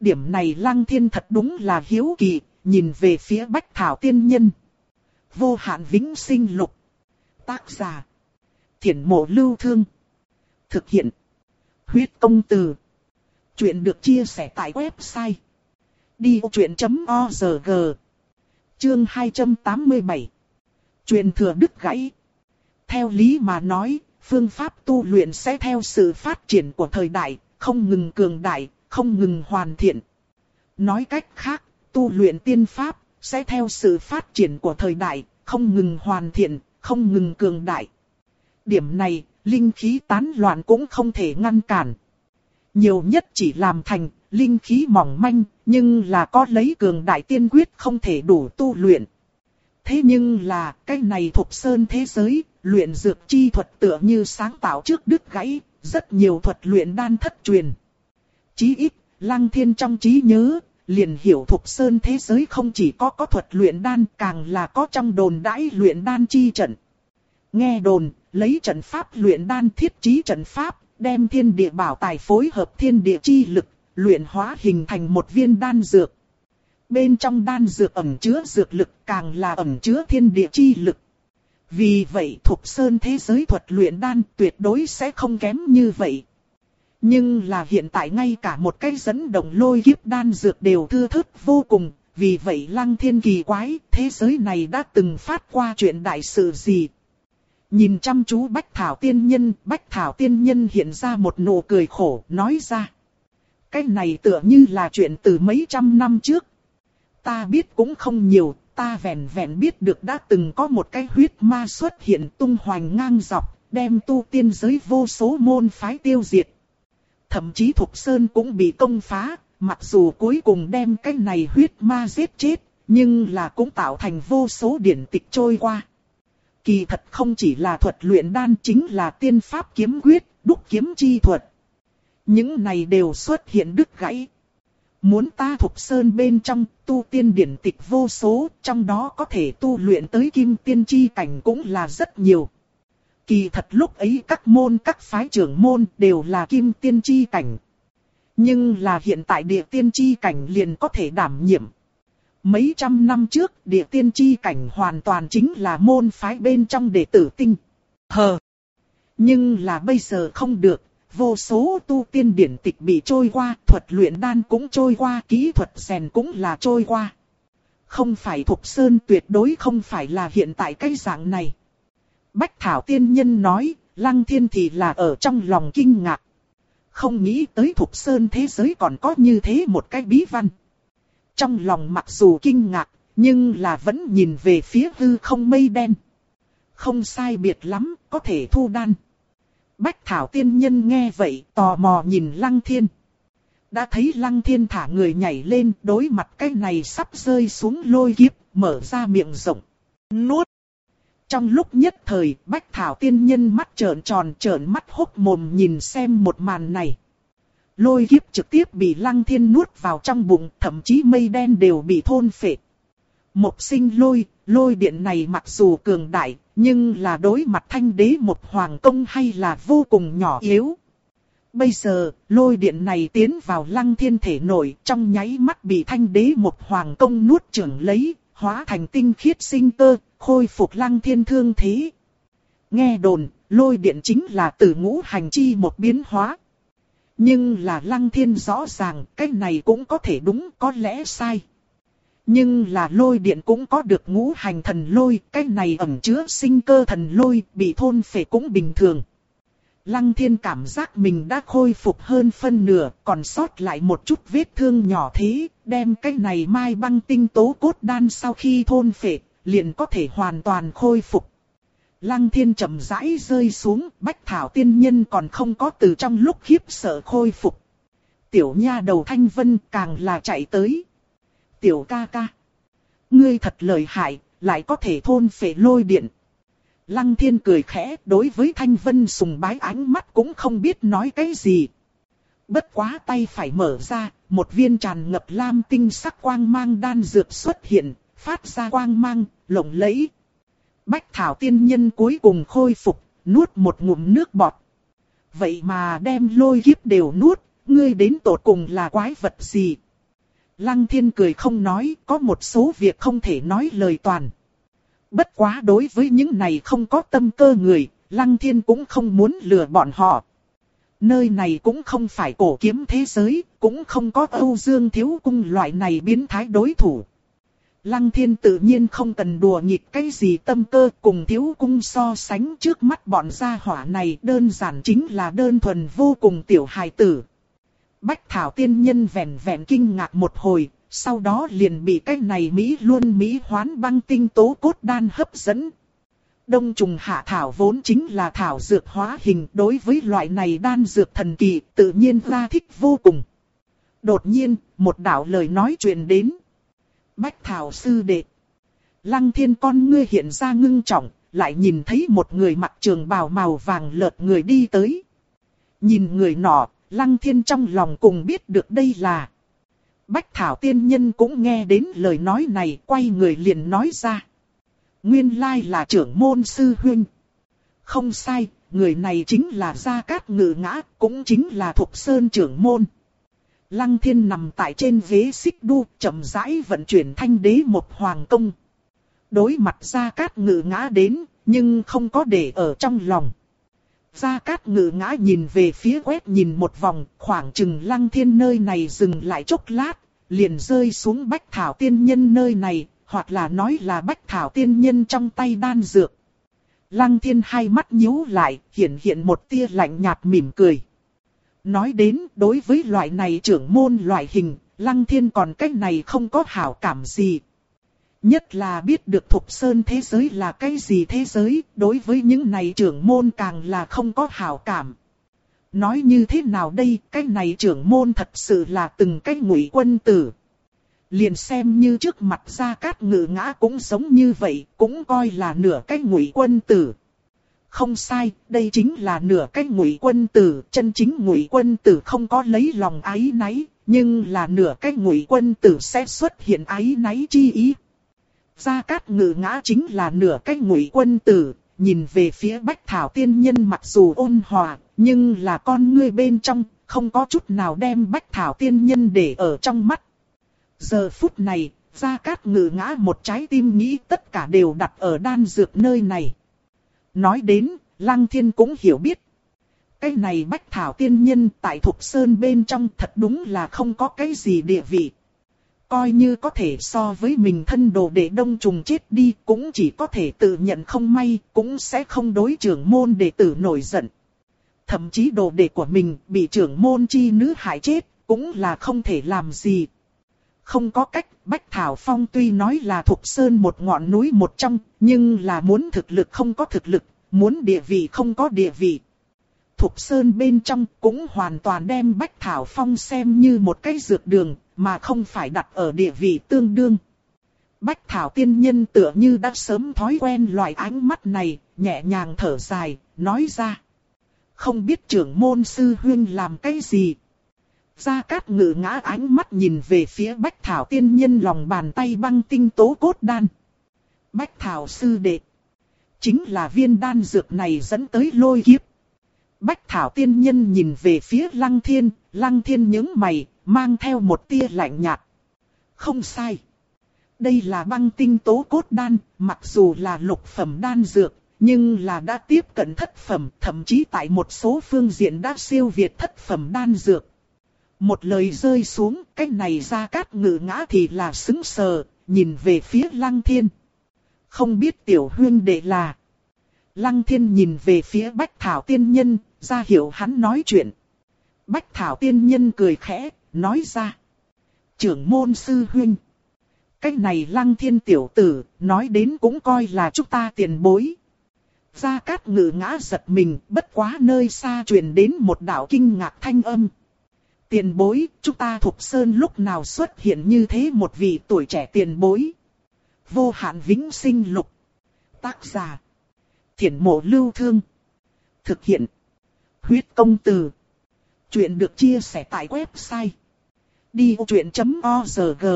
Speaker 1: Điểm này lăng thiên thật đúng là hiếu kỳ, nhìn về phía bách thảo tiên nhân. Vô hạn vĩnh sinh lục. Tác giả. Thiển mộ lưu thương. Thực hiện. Huyết công từ. Chuyện được chia sẻ tại website Đi truyện.org Chương 287 Truyền thừa đức gãy Theo lý mà nói, phương pháp tu luyện sẽ theo sự phát triển của thời đại, không ngừng cường đại, không ngừng hoàn thiện. Nói cách khác, tu luyện tiên pháp sẽ theo sự phát triển của thời đại, không ngừng hoàn thiện, không ngừng cường đại. Điểm này, linh khí tán loạn cũng không thể ngăn cản. Nhiều nhất chỉ làm thành linh khí mỏng manh, nhưng là có lấy cường đại tiên quyết không thể đủ tu luyện. Thế nhưng là, cái này thuộc sơn thế giới, luyện dược chi thuật tựa như sáng tạo trước đứt gãy, rất nhiều thuật luyện đan thất truyền. Chí ít, lăng thiên trong trí nhớ, liền hiểu thục sơn thế giới không chỉ có có thuật luyện đan, càng là có trong đồn đãi luyện đan chi trận. Nghe đồn, lấy trận pháp luyện đan thiết trí trận pháp, đem thiên địa bảo tài phối hợp thiên địa chi lực, luyện hóa hình thành một viên đan dược. Bên trong đan dược ẩn chứa dược lực càng là ẩn chứa thiên địa chi lực. Vì vậy thuộc sơn thế giới thuật luyện đan tuyệt đối sẽ không kém như vậy. Nhưng là hiện tại ngay cả một cái dẫn động lôi kiếp đan dược đều thưa thớt vô cùng. Vì vậy lăng thiên kỳ quái, thế giới này đã từng phát qua chuyện đại sự gì. Nhìn chăm chú Bách Thảo Tiên Nhân, Bách Thảo Tiên Nhân hiện ra một nụ cười khổ, nói ra. Cái này tựa như là chuyện từ mấy trăm năm trước. Ta biết cũng không nhiều, ta vẹn vẹn biết được đã từng có một cái huyết ma xuất hiện tung hoành ngang dọc, đem tu tiên giới vô số môn phái tiêu diệt. Thậm chí Thục Sơn cũng bị công phá, mặc dù cuối cùng đem cái này huyết ma giết chết, nhưng là cũng tạo thành vô số điển tịch trôi qua. Kỳ thật không chỉ là thuật luyện đan chính là tiên pháp kiếm quyết, đúc kiếm chi thuật. Những này đều xuất hiện đứt gãy. Muốn ta thuộc sơn bên trong tu tiên điển tịch vô số, trong đó có thể tu luyện tới kim tiên chi cảnh cũng là rất nhiều. Kỳ thật lúc ấy các môn các phái trưởng môn đều là kim tiên chi cảnh. Nhưng là hiện tại địa tiên chi cảnh liền có thể đảm nhiệm. Mấy trăm năm trước địa tiên chi cảnh hoàn toàn chính là môn phái bên trong đệ tử tinh. Hờ! Nhưng là bây giờ không được, vô số tu tiên điển tịch bị trôi qua, thuật luyện đan cũng trôi qua, kỹ thuật rèn cũng là trôi qua. Không phải Thục Sơn tuyệt đối không phải là hiện tại cái dạng này. Bách Thảo Tiên Nhân nói, Lăng Thiên thì là ở trong lòng kinh ngạc. Không nghĩ tới Thục Sơn thế giới còn có như thế một cái bí văn. Trong lòng mặc dù kinh ngạc, nhưng là vẫn nhìn về phía hư không mây đen. Không sai biệt lắm, có thể thu đan. Bách Thảo tiên nhân nghe vậy, tò mò nhìn Lăng Thiên. Đã thấy Lăng Thiên thả người nhảy lên, đối mặt cái này sắp rơi xuống lôi kiếp, mở ra miệng rộng. Nuốt. Trong lúc nhất thời, Bách Thảo tiên nhân mắt trợn tròn trợn mắt hốc mồm nhìn xem một màn này. Lôi kiếp trực tiếp bị Lăng Thiên nuốt vào trong bụng, thậm chí mây đen đều bị thôn phệ. Một sinh lôi, lôi điện này mặc dù cường đại, nhưng là đối mặt thanh đế một hoàng công hay là vô cùng nhỏ yếu. Bây giờ, lôi điện này tiến vào lăng thiên thể nội trong nháy mắt bị thanh đế một hoàng công nuốt chửng lấy, hóa thành tinh khiết sinh cơ, khôi phục lăng thiên thương thế. Nghe đồn, lôi điện chính là từ ngũ hành chi một biến hóa. Nhưng là lăng thiên rõ ràng, cái này cũng có thể đúng có lẽ sai. Nhưng là lôi điện cũng có được ngũ hành thần lôi, cái này ẩn chứa sinh cơ thần lôi, bị thôn phệ cũng bình thường. Lăng thiên cảm giác mình đã khôi phục hơn phân nửa, còn sót lại một chút vết thương nhỏ thế, đem cái này mai băng tinh tố cốt đan sau khi thôn phệ, liền có thể hoàn toàn khôi phục. Lăng thiên chậm rãi rơi xuống, bách thảo tiên nhân còn không có từ trong lúc khiếp sợ khôi phục. Tiểu nha đầu thanh vân càng là chạy tới tiểu ca ca. Ngươi thật lợi hại, lại có thể thôn phệ lôi điện. Lăng thiên cười khẽ đối với thanh vân sùng bái ánh mắt cũng không biết nói cái gì. Bất quá tay phải mở ra, một viên tràn ngập lam tinh sắc quang mang đan dược xuất hiện, phát ra quang mang, lộng lẫy. Bách thảo tiên nhân cuối cùng khôi phục, nuốt một ngụm nước bọt. Vậy mà đem lôi kiếp đều nuốt, ngươi đến tột cùng là quái vật gì? Lăng thiên cười không nói, có một số việc không thể nói lời toàn. Bất quá đối với những này không có tâm cơ người, Lăng thiên cũng không muốn lừa bọn họ. Nơi này cũng không phải cổ kiếm thế giới, cũng không có Âu Dương Thiếu Cung loại này biến thái đối thủ. Lăng thiên tự nhiên không cần đùa nghịch cái gì tâm cơ cùng thiếu cung so sánh trước mắt bọn gia hỏa này đơn giản chính là đơn thuần vô cùng tiểu hài tử. Bách Thảo tiên nhân vẻn vẹn kinh ngạc một hồi, sau đó liền bị cái này Mỹ luôn Mỹ hoán băng tinh tố cốt đan hấp dẫn. Đông trùng hạ thảo vốn chính là thảo dược hóa hình đối với loại này đan dược thần kỳ tự nhiên ra thích vô cùng. Đột nhiên, một đạo lời nói truyền đến. Bách thảo sư đệ. Lăng thiên con ngươi hiện ra ngưng trọng, lại nhìn thấy một người mặc trường bào màu vàng lợt người đi tới. Nhìn người nọ, lăng thiên trong lòng cùng biết được đây là. Bách thảo tiên nhân cũng nghe đến lời nói này, quay người liền nói ra. Nguyên lai là trưởng môn sư huynh. Không sai, người này chính là Gia Cát Ngự Ngã, cũng chính là Thục Sơn trưởng môn. Lăng thiên nằm tại trên ghế xích đu, chậm rãi vận chuyển thanh đế một hoàng công. Đối mặt Gia Cát Ngự Ngã đến, nhưng không có để ở trong lòng. Gia Cát Ngự Ngã nhìn về phía quét nhìn một vòng, khoảng chừng lăng thiên nơi này dừng lại chốc lát, liền rơi xuống bách thảo tiên nhân nơi này, hoặc là nói là bách thảo tiên nhân trong tay đan dược. Lăng thiên hai mắt nhíu lại, hiện hiện một tia lạnh nhạt mỉm cười. Nói đến, đối với loại này trưởng môn loại hình, lăng thiên còn cách này không có hảo cảm gì. Nhất là biết được thục sơn thế giới là cái gì thế giới, đối với những này trưởng môn càng là không có hảo cảm. Nói như thế nào đây, cái này trưởng môn thật sự là từng cái ngụy quân tử. Liền xem như trước mặt ra cát ngự ngã cũng giống như vậy, cũng coi là nửa cái ngụy quân tử. Không sai, đây chính là nửa cái ngụy quân tử, chân chính ngụy quân tử không có lấy lòng ái náy, nhưng là nửa cái ngụy quân tử sẽ xuất hiện ái náy chi ý. Gia Cát Ngự ngã chính là nửa cái ngụy quân tử, nhìn về phía Bách Thảo tiên nhân mặc dù ôn hòa, nhưng là con ngươi bên trong, không có chút nào đem Bách Thảo tiên nhân để ở trong mắt. Giờ phút này, Gia Cát ngự ngã một trái tim nghĩ tất cả đều đặt ở đan dược nơi này. Nói đến, Lăng Thiên cũng hiểu biết. Cái này Bách Thảo tiên nhân tại Thục Sơn bên trong thật đúng là không có cái gì địa vị. Coi như có thể so với mình thân đồ để đông trùng chết đi cũng chỉ có thể tự nhận không may, cũng sẽ không đối trưởng môn đệ tử nổi giận. Thậm chí đồ đệ của mình bị trưởng môn chi nữ hại chết, cũng là không thể làm gì. Không có cách, Bách Thảo Phong tuy nói là thuộc sơn một ngọn núi một trong, nhưng là muốn thực lực không có thực lực, muốn địa vị không có địa vị. Thục Sơn bên trong cũng hoàn toàn đem Bách Thảo Phong xem như một cái dược đường, mà không phải đặt ở địa vị tương đương. Bách Thảo tiên nhân tựa như đã sớm thói quen loại ánh mắt này, nhẹ nhàng thở dài, nói ra. Không biết trưởng môn sư huyên làm cái gì. Gia Cát ngự ngã ánh mắt nhìn về phía Bách Thảo tiên nhân lòng bàn tay băng tinh tố cốt đan. Bách Thảo sư đệ. Chính là viên đan dược này dẫn tới lôi kiếp. Bách Thảo tiên nhân nhìn về phía Lăng Thiên, Lăng Thiên nhướng mày, mang theo một tia lạnh nhạt. Không sai. Đây là băng tinh tố cốt đan, mặc dù là lục phẩm đan dược, nhưng là đã tiếp cận thất phẩm, thậm chí tại một số phương diện đã siêu việt thất phẩm đan dược. Một lời rơi xuống, cái này ra cát ngự ngã thì là xứng sờ, nhìn về phía lăng thiên. Không biết tiểu huyên đệ là. Lăng thiên nhìn về phía bách thảo tiên nhân, ra hiểu hắn nói chuyện. Bách thảo tiên nhân cười khẽ, nói ra. Trưởng môn sư huynh. cách này lăng thiên tiểu tử, nói đến cũng coi là chúng ta tiền bối. Gia Cát ngự ngã giật mình, bất quá nơi xa truyền đến một đạo kinh ngạc thanh âm. Tiền bối, chúng ta thuộc sơn lúc nào xuất hiện như thế một vị tuổi trẻ tiền bối. Vô hạn vĩnh sinh lục. Tác giả. Thiển mộ lưu thương. Thực hiện. Huyết công từ. Chuyện được chia sẻ tại website. Đi vô chuyện.org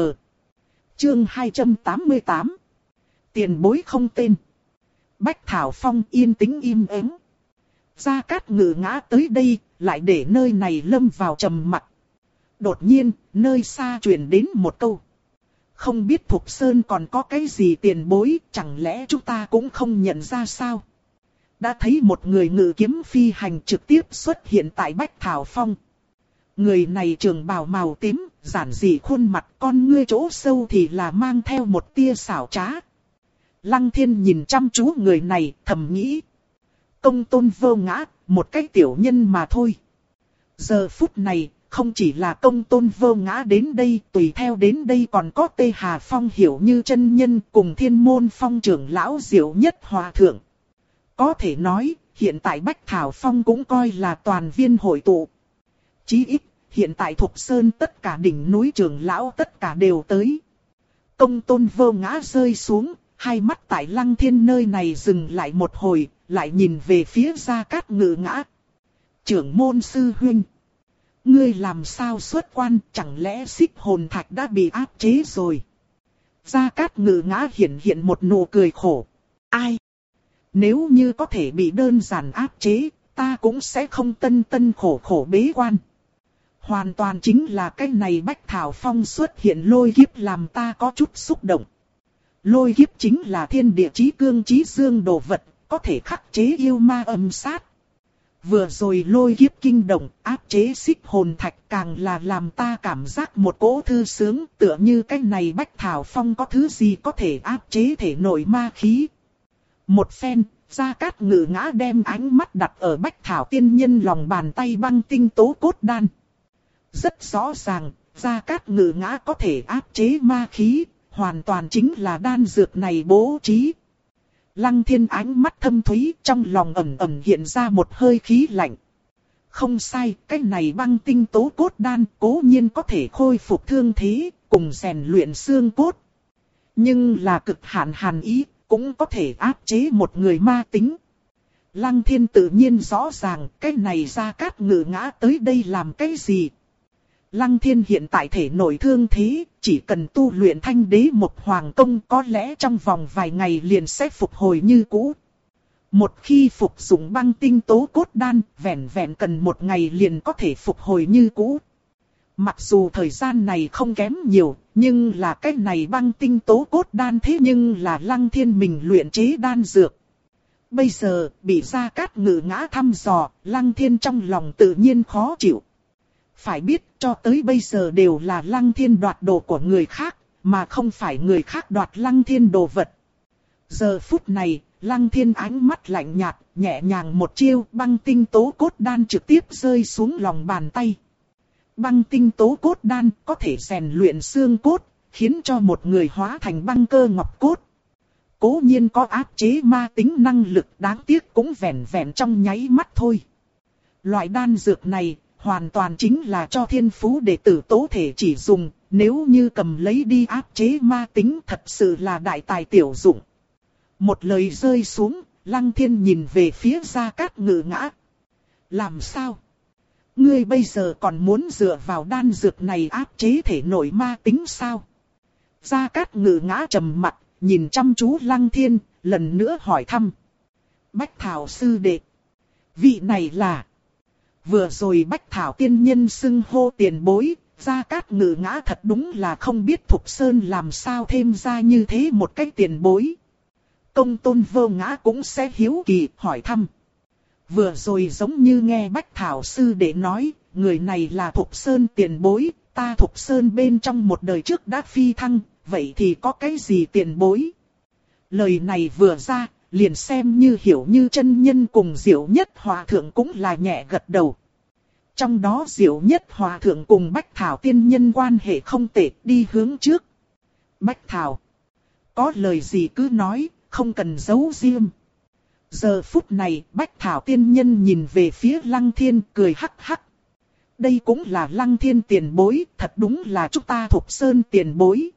Speaker 1: Chương 288 Tiền bối không tên Bách Thảo Phong yên tĩnh im ắng. Gia Cát ngự ngã tới đây, lại để nơi này lâm vào trầm mặc. Đột nhiên, nơi xa truyền đến một câu. Không biết Thục Sơn còn có cái gì tiền bối, chẳng lẽ chúng ta cũng không nhận ra sao? đã thấy một người ngự kiếm phi hành trực tiếp xuất hiện tại Bách Thảo Phong. Người này trường bào màu tím, giản dị khuôn mặt con ngươi chỗ sâu thì là mang theo một tia xảo trá. Lăng thiên nhìn chăm chú người này, thầm nghĩ. Công tôn vô ngã, một cái tiểu nhân mà thôi. Giờ phút này, không chỉ là công tôn vô ngã đến đây, tùy theo đến đây còn có Tê Hà Phong hiểu như chân nhân cùng thiên môn phong trưởng lão diệu nhất hòa thượng. Có thể nói, hiện tại Bách Thảo Phong cũng coi là toàn viên hội tụ. Chí ít, hiện tại Thục Sơn tất cả đỉnh núi trường lão tất cả đều tới. Công tôn vô ngã rơi xuống, hai mắt tại lăng thiên nơi này dừng lại một hồi, lại nhìn về phía gia cát ngự ngã. Trưởng môn sư huynh. Ngươi làm sao xuất quan chẳng lẽ xích hồn thạch đã bị áp chế rồi. Gia Cát ngự ngã hiện hiện một nụ cười khổ. Ai? Nếu như có thể bị đơn giản áp chế, ta cũng sẽ không tân tân khổ khổ bế quan. Hoàn toàn chính là cái này Bách Thảo Phong xuất hiện lôi kiếp làm ta có chút xúc động. Lôi kiếp chính là thiên địa chí cương chí dương đồ vật, có thể khắc chế yêu ma âm sát. Vừa rồi lôi kiếp kinh động, áp chế xích hồn thạch càng là làm ta cảm giác một cỗ thư sướng, tựa như cái này Bách Thảo Phong có thứ gì có thể áp chế thể nội ma khí. Một phen, Gia Cát ngự ngã đem ánh mắt đặt ở Bách Thảo tiên nhân lòng bàn tay băng tinh tố cốt đan. Rất rõ ràng, Gia Cát ngự ngã có thể áp chế ma khí, hoàn toàn chính là đan dược này bố trí. Lăng thiên ánh mắt thâm thúy trong lòng ẩm ẩm hiện ra một hơi khí lạnh. Không sai, cái này băng tinh tố cốt đan cố nhiên có thể khôi phục thương thế, cùng rèn luyện xương cốt. Nhưng là cực hạn hàn ý, cũng có thể áp chế một người ma tính. Lăng thiên tự nhiên rõ ràng cái này ra cát ngự ngã tới đây làm cái gì. Lăng thiên hiện tại thể nội thương thế, chỉ cần tu luyện thanh đế một hoàng công có lẽ trong vòng vài ngày liền sẽ phục hồi như cũ. Một khi phục dụng băng tinh tố cốt đan, vẹn vẹn cần một ngày liền có thể phục hồi như cũ. Mặc dù thời gian này không kém nhiều, nhưng là cái này băng tinh tố cốt đan thế nhưng là lăng thiên mình luyện chế đan dược. Bây giờ, bị gia cát ngự ngã thăm dò, lăng thiên trong lòng tự nhiên khó chịu. Phải biết, cho tới bây giờ đều là lăng thiên đoạt đồ của người khác, mà không phải người khác đoạt lăng thiên đồ vật. Giờ phút này, lăng thiên ánh mắt lạnh nhạt, nhẹ nhàng một chiêu băng tinh tố cốt đan trực tiếp rơi xuống lòng bàn tay. Băng tinh tố cốt đan có thể rèn luyện xương cốt, khiến cho một người hóa thành băng cơ ngọc cốt. Cố nhiên có áp chế ma tính năng lực đáng tiếc cũng vẹn vẹn trong nháy mắt thôi. Loại đan dược này hoàn toàn chính là cho thiên phú đệ tử tố thể chỉ dùng, nếu như cầm lấy đi áp chế ma tính thật sự là đại tài tiểu dụng. Một lời rơi xuống, lăng thiên nhìn về phía gia cát ngự ngã. Làm sao? Ngươi bây giờ còn muốn dựa vào đan dược này áp chế thể nội ma tính sao? Gia Cát ngự ngã trầm mặt, nhìn chăm chú Lăng Thiên, lần nữa hỏi thăm. Bách Thảo sư đệ. Vị này là... Vừa rồi Bách Thảo tiên nhân xưng hô tiền bối, Gia Cát ngự ngã thật đúng là không biết Thục Sơn làm sao thêm ra như thế một cách tiền bối. Công tôn vô ngã cũng sẽ hiếu kỳ hỏi thăm. Vừa rồi giống như nghe Bách Thảo Sư để nói, người này là Thục Sơn tiền bối, ta Thục Sơn bên trong một đời trước đã phi thăng, vậy thì có cái gì tiền bối? Lời này vừa ra, liền xem như hiểu như chân nhân cùng diệu nhất hòa thượng cũng là nhẹ gật đầu. Trong đó diệu nhất hòa thượng cùng Bách Thảo tiên nhân quan hệ không tệ đi hướng trước. Bách Thảo. Có lời gì cứ nói, không cần giấu riêng. Giờ phút này, Bách Thảo tiên nhân nhìn về phía Lăng Thiên cười hắc hắc. Đây cũng là Lăng Thiên tiền bối, thật đúng là chúng ta thuộc sơn tiền bối.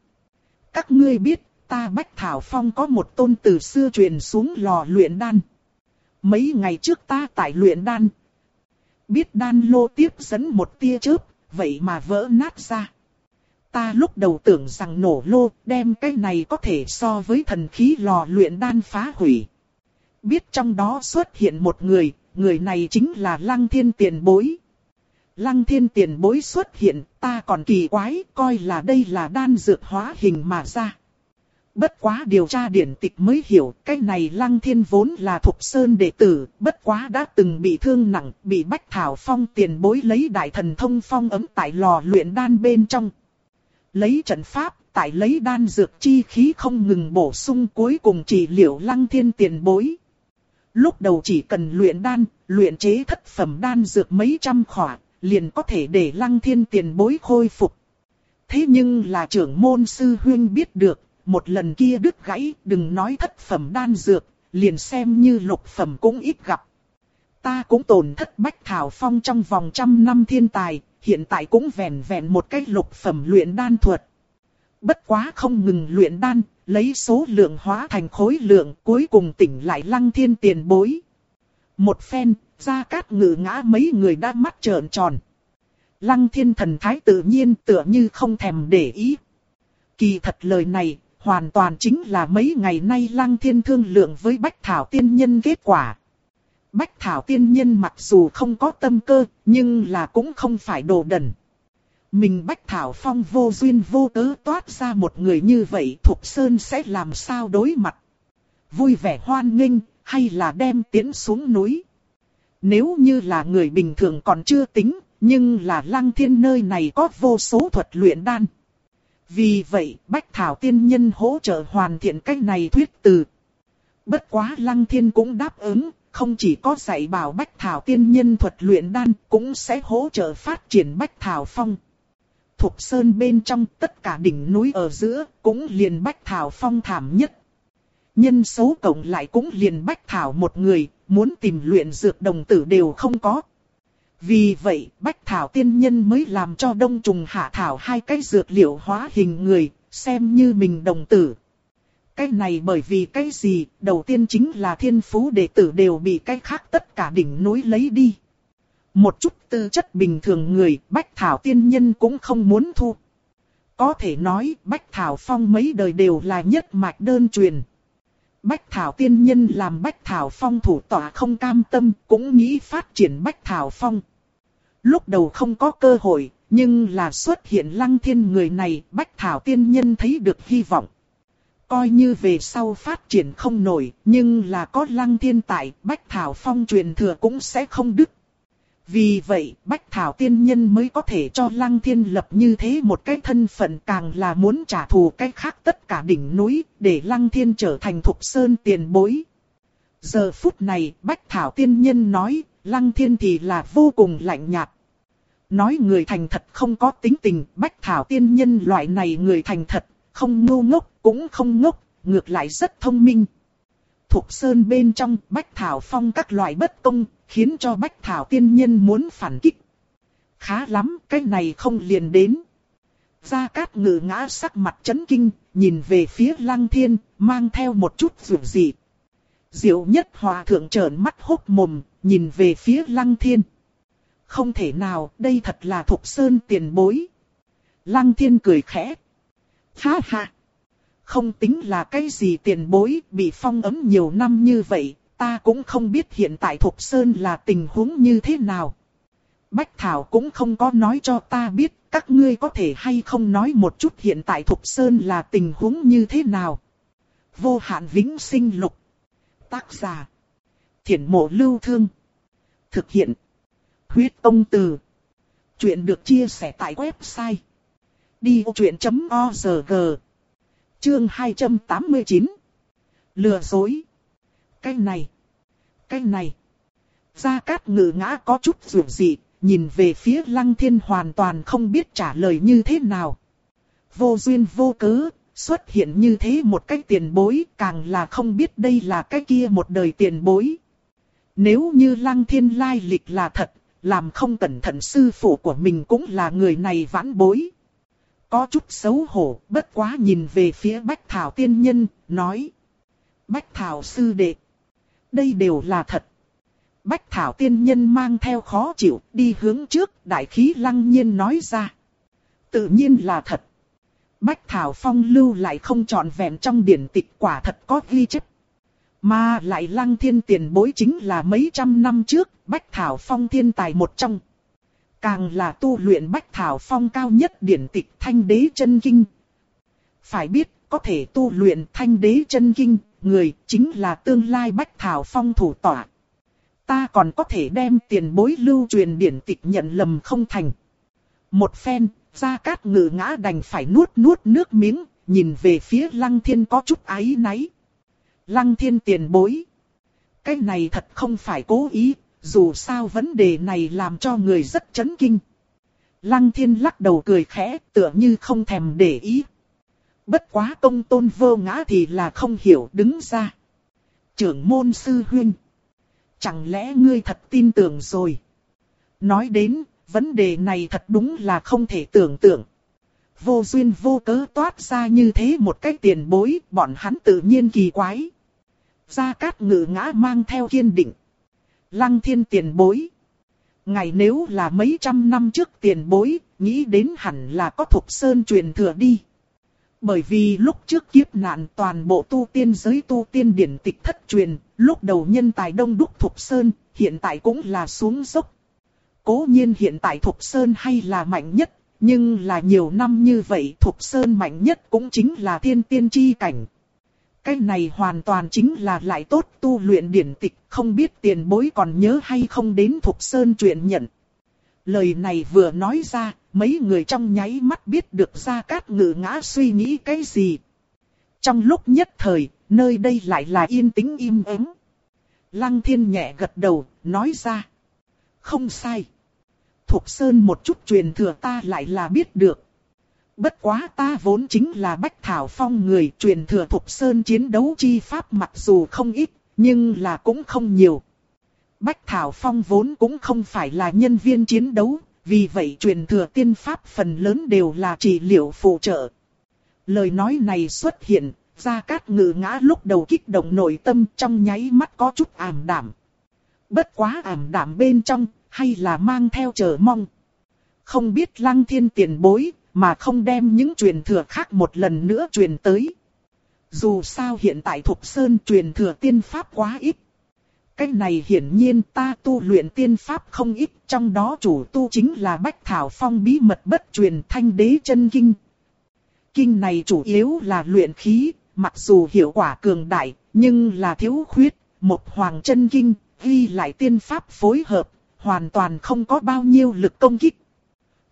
Speaker 1: Các ngươi biết, ta Bách Thảo Phong có một tôn từ xưa truyền xuống lò luyện đan. Mấy ngày trước ta tại luyện đan. Biết đan lô tiếp dẫn một tia chớp, vậy mà vỡ nát ra. Ta lúc đầu tưởng rằng nổ lô, đem cái này có thể so với thần khí lò luyện đan phá hủy biết trong đó xuất hiện một người, người này chính là Lăng Thiên Tiền Bối. Lăng Thiên Tiền Bối xuất hiện, ta còn kỳ quái, coi là đây là đan dược hóa hình mà ra. Bất quá điều tra điển tịch mới hiểu cái này Lăng Thiên vốn là Thục Sơn đệ tử, bất quá đã từng bị thương nặng, bị Bách Thảo Phong tiền bối lấy đại thần thông phong ấm tại lò luyện đan bên trong. Lấy trận pháp, tại lấy đan dược chi khí không ngừng bổ sung cuối cùng chỉ liệu Lăng Thiên tiền bối. Lúc đầu chỉ cần luyện đan, luyện chế thất phẩm đan dược mấy trăm khỏa, liền có thể để Lăng Thiên tiền bối khôi phục. Thế nhưng là trưởng môn sư huyên biết được, một lần kia đứt gãy, đừng nói thất phẩm đan dược, liền xem như lục phẩm cũng ít gặp. Ta cũng tổn thất bách thảo phong trong vòng trăm năm thiên tài, hiện tại cũng vẹn vẹn một cách lục phẩm luyện đan thuật. Bất quá không ngừng luyện đan, lấy số lượng hóa thành khối lượng, cuối cùng tỉnh lại lăng thiên tiền bối. Một phen, ra cát ngự ngã mấy người đã mắt trợn tròn. Lăng thiên thần thái tự nhiên tựa như không thèm để ý. Kỳ thật lời này, hoàn toàn chính là mấy ngày nay Lăng Thiên thương lượng với Bách Thảo Tiên Nhân kết quả. Bách Thảo Tiên Nhân mặc dù không có tâm cơ, nhưng là cũng không phải đồ đần. Mình Bách Thảo Phong vô duyên vô cớ toát ra một người như vậy Thục Sơn sẽ làm sao đối mặt. Vui vẻ hoan nghênh, hay là đem tiến xuống núi. Nếu như là người bình thường còn chưa tính, nhưng là lăng thiên nơi này có vô số thuật luyện đan. Vì vậy, Bách Thảo tiên nhân hỗ trợ hoàn thiện cách này thuyết từ. Bất quá Lăng Thiên cũng đáp ứng, không chỉ có dạy bảo Bách Thảo tiên nhân thuật luyện đan, cũng sẽ hỗ trợ phát triển Bách Thảo phong. Thục Sơn bên trong tất cả đỉnh núi ở giữa, cũng liền Bách Thảo phong thảm nhất. Nhân số cộng lại cũng liền Bách Thảo một người, muốn tìm luyện dược đồng tử đều không có. Vì vậy, Bách Thảo tiên nhân mới làm cho đông trùng hạ thảo hai cái dược liệu hóa hình người, xem như mình đồng tử. Cái này bởi vì cái gì, đầu tiên chính là thiên phú đệ tử đều bị cái khác tất cả đỉnh núi lấy đi. Một chút tư chất bình thường người, Bách Thảo tiên nhân cũng không muốn thu. Có thể nói, Bách Thảo phong mấy đời đều là nhất mạch đơn truyền. Bách Thảo tiên nhân làm Bách Thảo Phong thủ tỏa không cam tâm, cũng nghĩ phát triển Bách Thảo Phong. Lúc đầu không có cơ hội, nhưng là xuất hiện lăng thiên người này, Bách Thảo tiên nhân thấy được hy vọng. Coi như về sau phát triển không nổi, nhưng là có lăng thiên tại, Bách Thảo Phong truyền thừa cũng sẽ không đứt. Vì vậy, Bách Thảo Tiên Nhân mới có thể cho Lăng Thiên lập như thế một cái thân phận càng là muốn trả thù cái khác tất cả đỉnh núi, để Lăng Thiên trở thành thục sơn tiền bối. Giờ phút này, Bách Thảo Tiên Nhân nói, Lăng Thiên thì là vô cùng lạnh nhạt. Nói người thành thật không có tính tình, Bách Thảo Tiên Nhân loại này người thành thật, không ngu ngốc, cũng không ngốc, ngược lại rất thông minh. Thục Sơn bên trong Bách Thảo Phong các loại bất công, khiến cho Bách Thảo tiên nhân muốn phản kích. Khá lắm, cái này không liền đến. Gia Cát ngự ngã sắc mặt chấn kinh, nhìn về phía Lăng Thiên, mang theo một chút rủi dị. Diệu nhất hòa thượng trợn mắt hốt mồm, nhìn về phía Lăng Thiên. Không thể nào, đây thật là Thục Sơn tiền bối. Lăng Thiên cười khẽ. Ha ha! Không tính là cái gì tiền bối, bị phong ấm nhiều năm như vậy, ta cũng không biết hiện tại Thục Sơn là tình huống như thế nào. Bách Thảo cũng không có nói cho ta biết, các ngươi có thể hay không nói một chút hiện tại Thục Sơn là tình huống như thế nào. Vô hạn vĩnh sinh lục. Tác giả. Thiển mộ lưu thương. Thực hiện. Huyết ông từ. Chuyện được chia sẻ tại website. Đi vô chuyện.org Chương 289 Lừa dối cái này, cái này. Gia Cát ngự ngã có chút dù dị, nhìn về phía Lăng Thiên hoàn toàn không biết trả lời như thế nào. Vô duyên vô cớ, xuất hiện như thế một cách tiền bối, càng là không biết đây là cái kia một đời tiền bối. Nếu như Lăng Thiên lai lịch là thật, làm không cẩn thận sư phụ của mình cũng là người này vãn bối. Có chút xấu hổ, bất quá nhìn về phía Bách Thảo tiên nhân, nói. Bách Thảo sư đệ đây đều là thật. Bách Thảo tiên nhân mang theo khó chịu, đi hướng trước, đại khí lăng nhiên nói ra. Tự nhiên là thật. Bách Thảo phong lưu lại không trọn vẹn trong điển tịch quả thật có ghi chép. Mà lại lăng thiên tiền bối chính là mấy trăm năm trước, Bách Thảo phong thiên tài một trong. Càng là tu luyện Bách Thảo phong cao nhất điển tịch thanh đế chân kinh. Phải biết, có thể tu luyện thanh đế chân kinh, người chính là tương lai bách thảo phong thủ tỏa. Ta còn có thể đem tiền bối lưu truyền điển tịch nhận lầm không thành. Một phen, Gia Cát ngự ngã đành phải nuốt nuốt nước miếng, nhìn về phía Lăng Thiên có chút áy náy. Lăng Thiên tiền bối. Cái này thật không phải cố ý, dù sao vấn đề này làm cho người rất chấn kinh. Lăng Thiên lắc đầu cười khẽ, tựa như không thèm để ý. Bất quá công tôn vô ngã thì là không hiểu đứng ra. Trưởng môn sư huyên, Chẳng lẽ ngươi thật tin tưởng rồi? Nói đến, vấn đề này thật đúng là không thể tưởng tượng. Vô duyên vô cớ toát ra như thế một cái tiền bối, bọn hắn tự nhiên kỳ quái. Gia Cát ngự ngã mang theo kiên định. Lăng thiên tiền bối. Ngày nếu là mấy trăm năm trước tiền bối, nghĩ đến hẳn là có thục sơn truyền thừa đi. Bởi vì lúc trước kiếp nạn toàn bộ tu tiên giới tu tiên điển tịch thất truyền, lúc đầu nhân tài đông đúc thục sơn, hiện tại cũng là xuống dốc. Cố nhiên hiện tại thục sơn hay là mạnh nhất, nhưng là nhiều năm như vậy thục sơn mạnh nhất cũng chính là thiên tiên chi cảnh. Cái này hoàn toàn chính là lại tốt tu luyện điển tịch, không biết tiền bối còn nhớ hay không đến thục sơn chuyện nhận. Lời này vừa nói ra, mấy người trong nháy mắt biết được ra cát ngự ngã suy nghĩ cái gì. Trong lúc nhất thời, nơi đây lại là yên tĩnh im ắng. Lăng thiên nhẹ gật đầu, nói ra. Không sai. Thục Sơn một chút truyền thừa ta lại là biết được. Bất quá ta vốn chính là Bách Thảo Phong người truyền thừa Thục Sơn chiến đấu chi pháp mặc dù không ít, nhưng là cũng không nhiều. Bách Thảo Phong vốn cũng không phải là nhân viên chiến đấu, vì vậy truyền thừa tiên pháp phần lớn đều là trị liệu phụ trợ. Lời nói này xuất hiện, Gia Cát ngự ngã lúc đầu kích động nội tâm trong nháy mắt có chút ảm đảm. Bất quá ảm đảm bên trong, hay là mang theo chờ mong. Không biết lăng thiên tiền bối, mà không đem những truyền thừa khác một lần nữa truyền tới. Dù sao hiện tại Thục Sơn truyền thừa tiên pháp quá ít. Cái này hiển nhiên ta tu luyện tiên pháp không ít, trong đó chủ tu chính là Bách Thảo Phong bí mật bất truyền thanh đế chân kinh. Kinh này chủ yếu là luyện khí, mặc dù hiệu quả cường đại, nhưng là thiếu khuyết, một hoàng chân kinh, ghi lại tiên pháp phối hợp, hoàn toàn không có bao nhiêu lực công kích.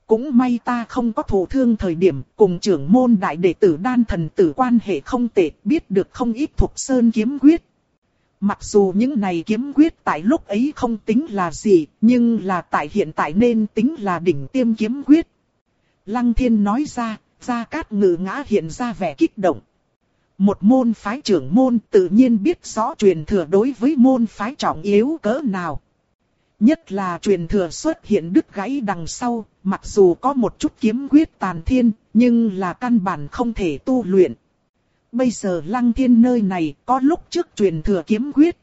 Speaker 1: Cũng may ta không có thù thương thời điểm cùng trưởng môn đại đệ tử đan thần tử quan hệ không tệ biết được không ít thuộc sơn kiếm quyết. Mặc dù những này kiếm quyết tại lúc ấy không tính là gì, nhưng là tại hiện tại nên tính là đỉnh tiêm kiếm quyết. Lăng thiên nói ra, ra cát ngự ngã hiện ra vẻ kích động. Một môn phái trưởng môn tự nhiên biết rõ truyền thừa đối với môn phái trọng yếu cỡ nào. Nhất là truyền thừa xuất hiện đứt gãy đằng sau, mặc dù có một chút kiếm quyết tàn thiên, nhưng là căn bản không thể tu luyện. Bây giờ lăng thiên nơi này có lúc trước truyền thừa kiếm quyết.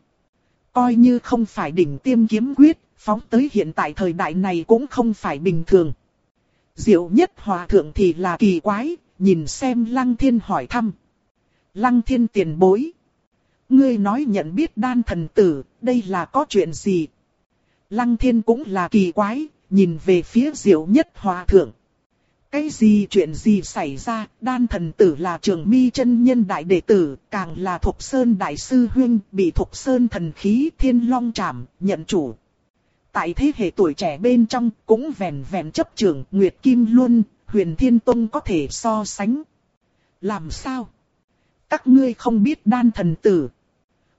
Speaker 1: Coi như không phải đỉnh tiêm kiếm quyết, phóng tới hiện tại thời đại này cũng không phải bình thường. Diệu nhất hòa thượng thì là kỳ quái, nhìn xem lăng thiên hỏi thăm. Lăng thiên tiền bối. Ngươi nói nhận biết đan thần tử, đây là có chuyện gì, Lăng thiên cũng là kỳ quái, nhìn về phía diệu nhất hòa thượng. Cái gì chuyện gì xảy ra, đan thần tử là trường mi chân nhân đại đệ tử, càng là thục sơn đại sư huynh, bị thục sơn thần khí thiên long trảm, nhận chủ. Tại thế hệ tuổi trẻ bên trong, cũng vẹn vẹn chấp trường Nguyệt Kim Luân, huyền Thiên Tông có thể so sánh. Làm sao? Các ngươi không biết đan thần tử.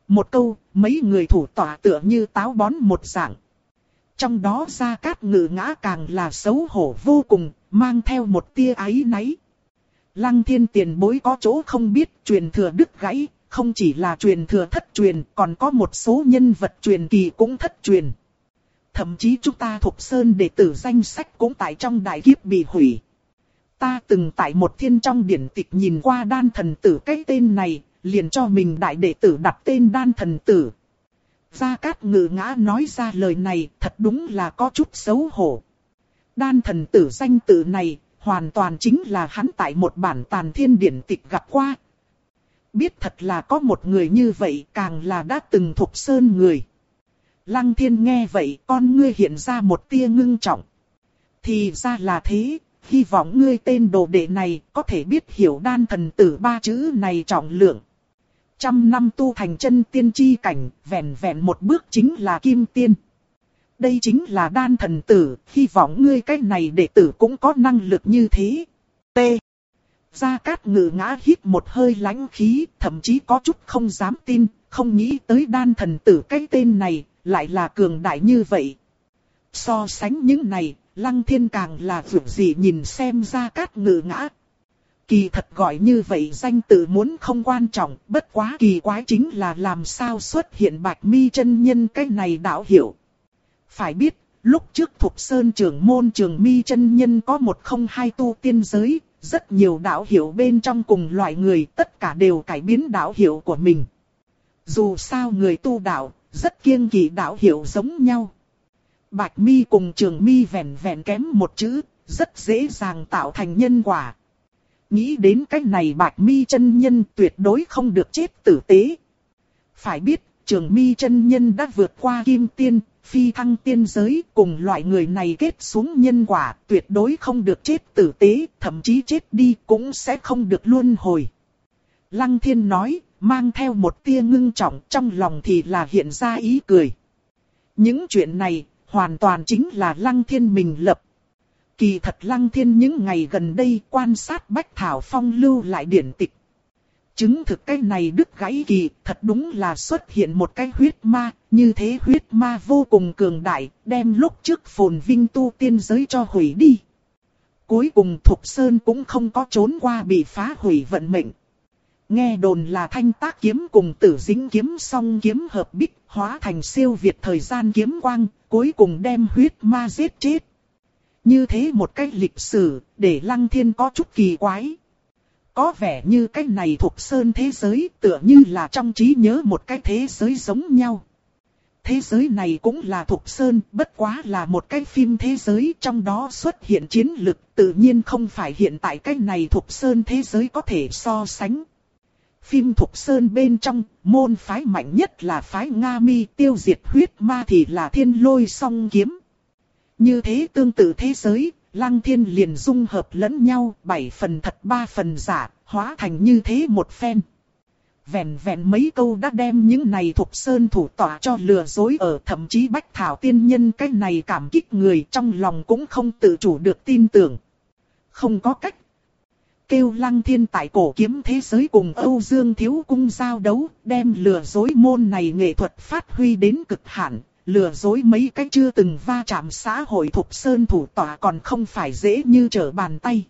Speaker 1: Một câu, mấy người thủ tỏa tựa như táo bón một dạng. Trong đó ra cát ngự ngã càng là xấu hổ vô cùng, mang theo một tia áy náy. Lăng thiên tiền bối có chỗ không biết truyền thừa đứt gãy, không chỉ là truyền thừa thất truyền, còn có một số nhân vật truyền kỳ cũng thất truyền. Thậm chí chúng ta thuộc sơn đệ tử danh sách cũng tại trong đại kiếp bị hủy. Ta từng tại một thiên trong điển tịch nhìn qua đan thần tử cái tên này, liền cho mình đại đệ tử đặt tên đan thần tử. Gia Cát ngự ngã nói ra lời này thật đúng là có chút xấu hổ. Đan thần tử danh tự này, hoàn toàn chính là hắn tại một bản tàn thiên điển tịch gặp qua. Biết thật là có một người như vậy càng là đã từng thuộc sơn người. Lăng thiên nghe vậy con ngươi hiện ra một tia ngưng trọng. Thì ra là thế, hy vọng ngươi tên đồ đệ này có thể biết hiểu đan thần tử ba chữ này trọng lượng. Trăm năm tu thành chân tiên chi cảnh, vẹn vẹn một bước chính là kim tiên. Đây chính là đan thần tử, hy vọng ngươi cái này đệ tử cũng có năng lực như thế. T. Gia Cát ngự ngã hít một hơi lãnh khí, thậm chí có chút không dám tin, không nghĩ tới đan thần tử cái tên này, lại là cường đại như vậy. So sánh những này, lăng thiên càng là vượt gì nhìn xem Gia Cát ngự ngã. Kỳ thật gọi như vậy danh tự muốn không quan trọng, bất quá kỳ quái chính là làm sao xuất hiện bạch mi chân nhân cái này đạo hiểu. Phải biết, lúc trước Thục Sơn trưởng môn trường mi chân nhân có một không hai tu tiên giới, rất nhiều đạo hiểu bên trong cùng loại người tất cả đều cải biến đạo hiểu của mình. Dù sao người tu đạo, rất kiêng kỵ đạo hiểu giống nhau. Bạch mi cùng trường mi vẹn vẹn kém một chữ, rất dễ dàng tạo thành nhân quả. Nghĩ đến cách này bạch mi chân nhân tuyệt đối không được chết tử tế. Phải biết, trường mi chân nhân đã vượt qua kim tiên, phi thăng tiên giới cùng loại người này kết xuống nhân quả tuyệt đối không được chết tử tế, thậm chí chết đi cũng sẽ không được luân hồi. Lăng thiên nói, mang theo một tia ngưng trọng trong lòng thì là hiện ra ý cười. Những chuyện này, hoàn toàn chính là lăng thiên mình lập. Kỳ thật lăng thiên những ngày gần đây quan sát Bách Thảo Phong lưu lại điển tịch. Chứng thực cái này đứt gãy kỳ, thật đúng là xuất hiện một cái huyết ma, như thế huyết ma vô cùng cường đại, đem lúc trước phồn vinh tu tiên giới cho hủy đi. Cuối cùng Thục Sơn cũng không có trốn qua bị phá hủy vận mệnh. Nghe đồn là thanh tác kiếm cùng tử dính kiếm song kiếm hợp bích, hóa thành siêu việt thời gian kiếm quang, cuối cùng đem huyết ma giết chết. Như thế một cách lịch sử, để Lăng Thiên có chút kỳ quái. Có vẻ như cái này thuộc sơn thế giới tựa như là trong trí nhớ một cái thế giới giống nhau. Thế giới này cũng là thuộc sơn, bất quá là một cái phim thế giới trong đó xuất hiện chiến lực tự nhiên không phải hiện tại cái này thuộc sơn thế giới có thể so sánh. Phim thuộc sơn bên trong, môn phái mạnh nhất là phái Nga mi tiêu diệt huyết ma thì là thiên lôi song kiếm. Như thế tương tự thế giới, lăng thiên liền dung hợp lẫn nhau, bảy phần thật ba phần giả, hóa thành như thế một phen. Vẹn vẹn mấy câu đã đem những này thuộc sơn thủ tỏa cho lừa dối ở thậm chí bách thảo tiên nhân cái này cảm kích người trong lòng cũng không tự chủ được tin tưởng. Không có cách. Kêu lăng thiên tại cổ kiếm thế giới cùng Âu Dương Thiếu Cung giao đấu, đem lừa dối môn này nghệ thuật phát huy đến cực hạn, lừa dối mấy cách chưa từng va chạm xã hội thục sơn thủ tỏa còn không phải dễ như trở bàn tay.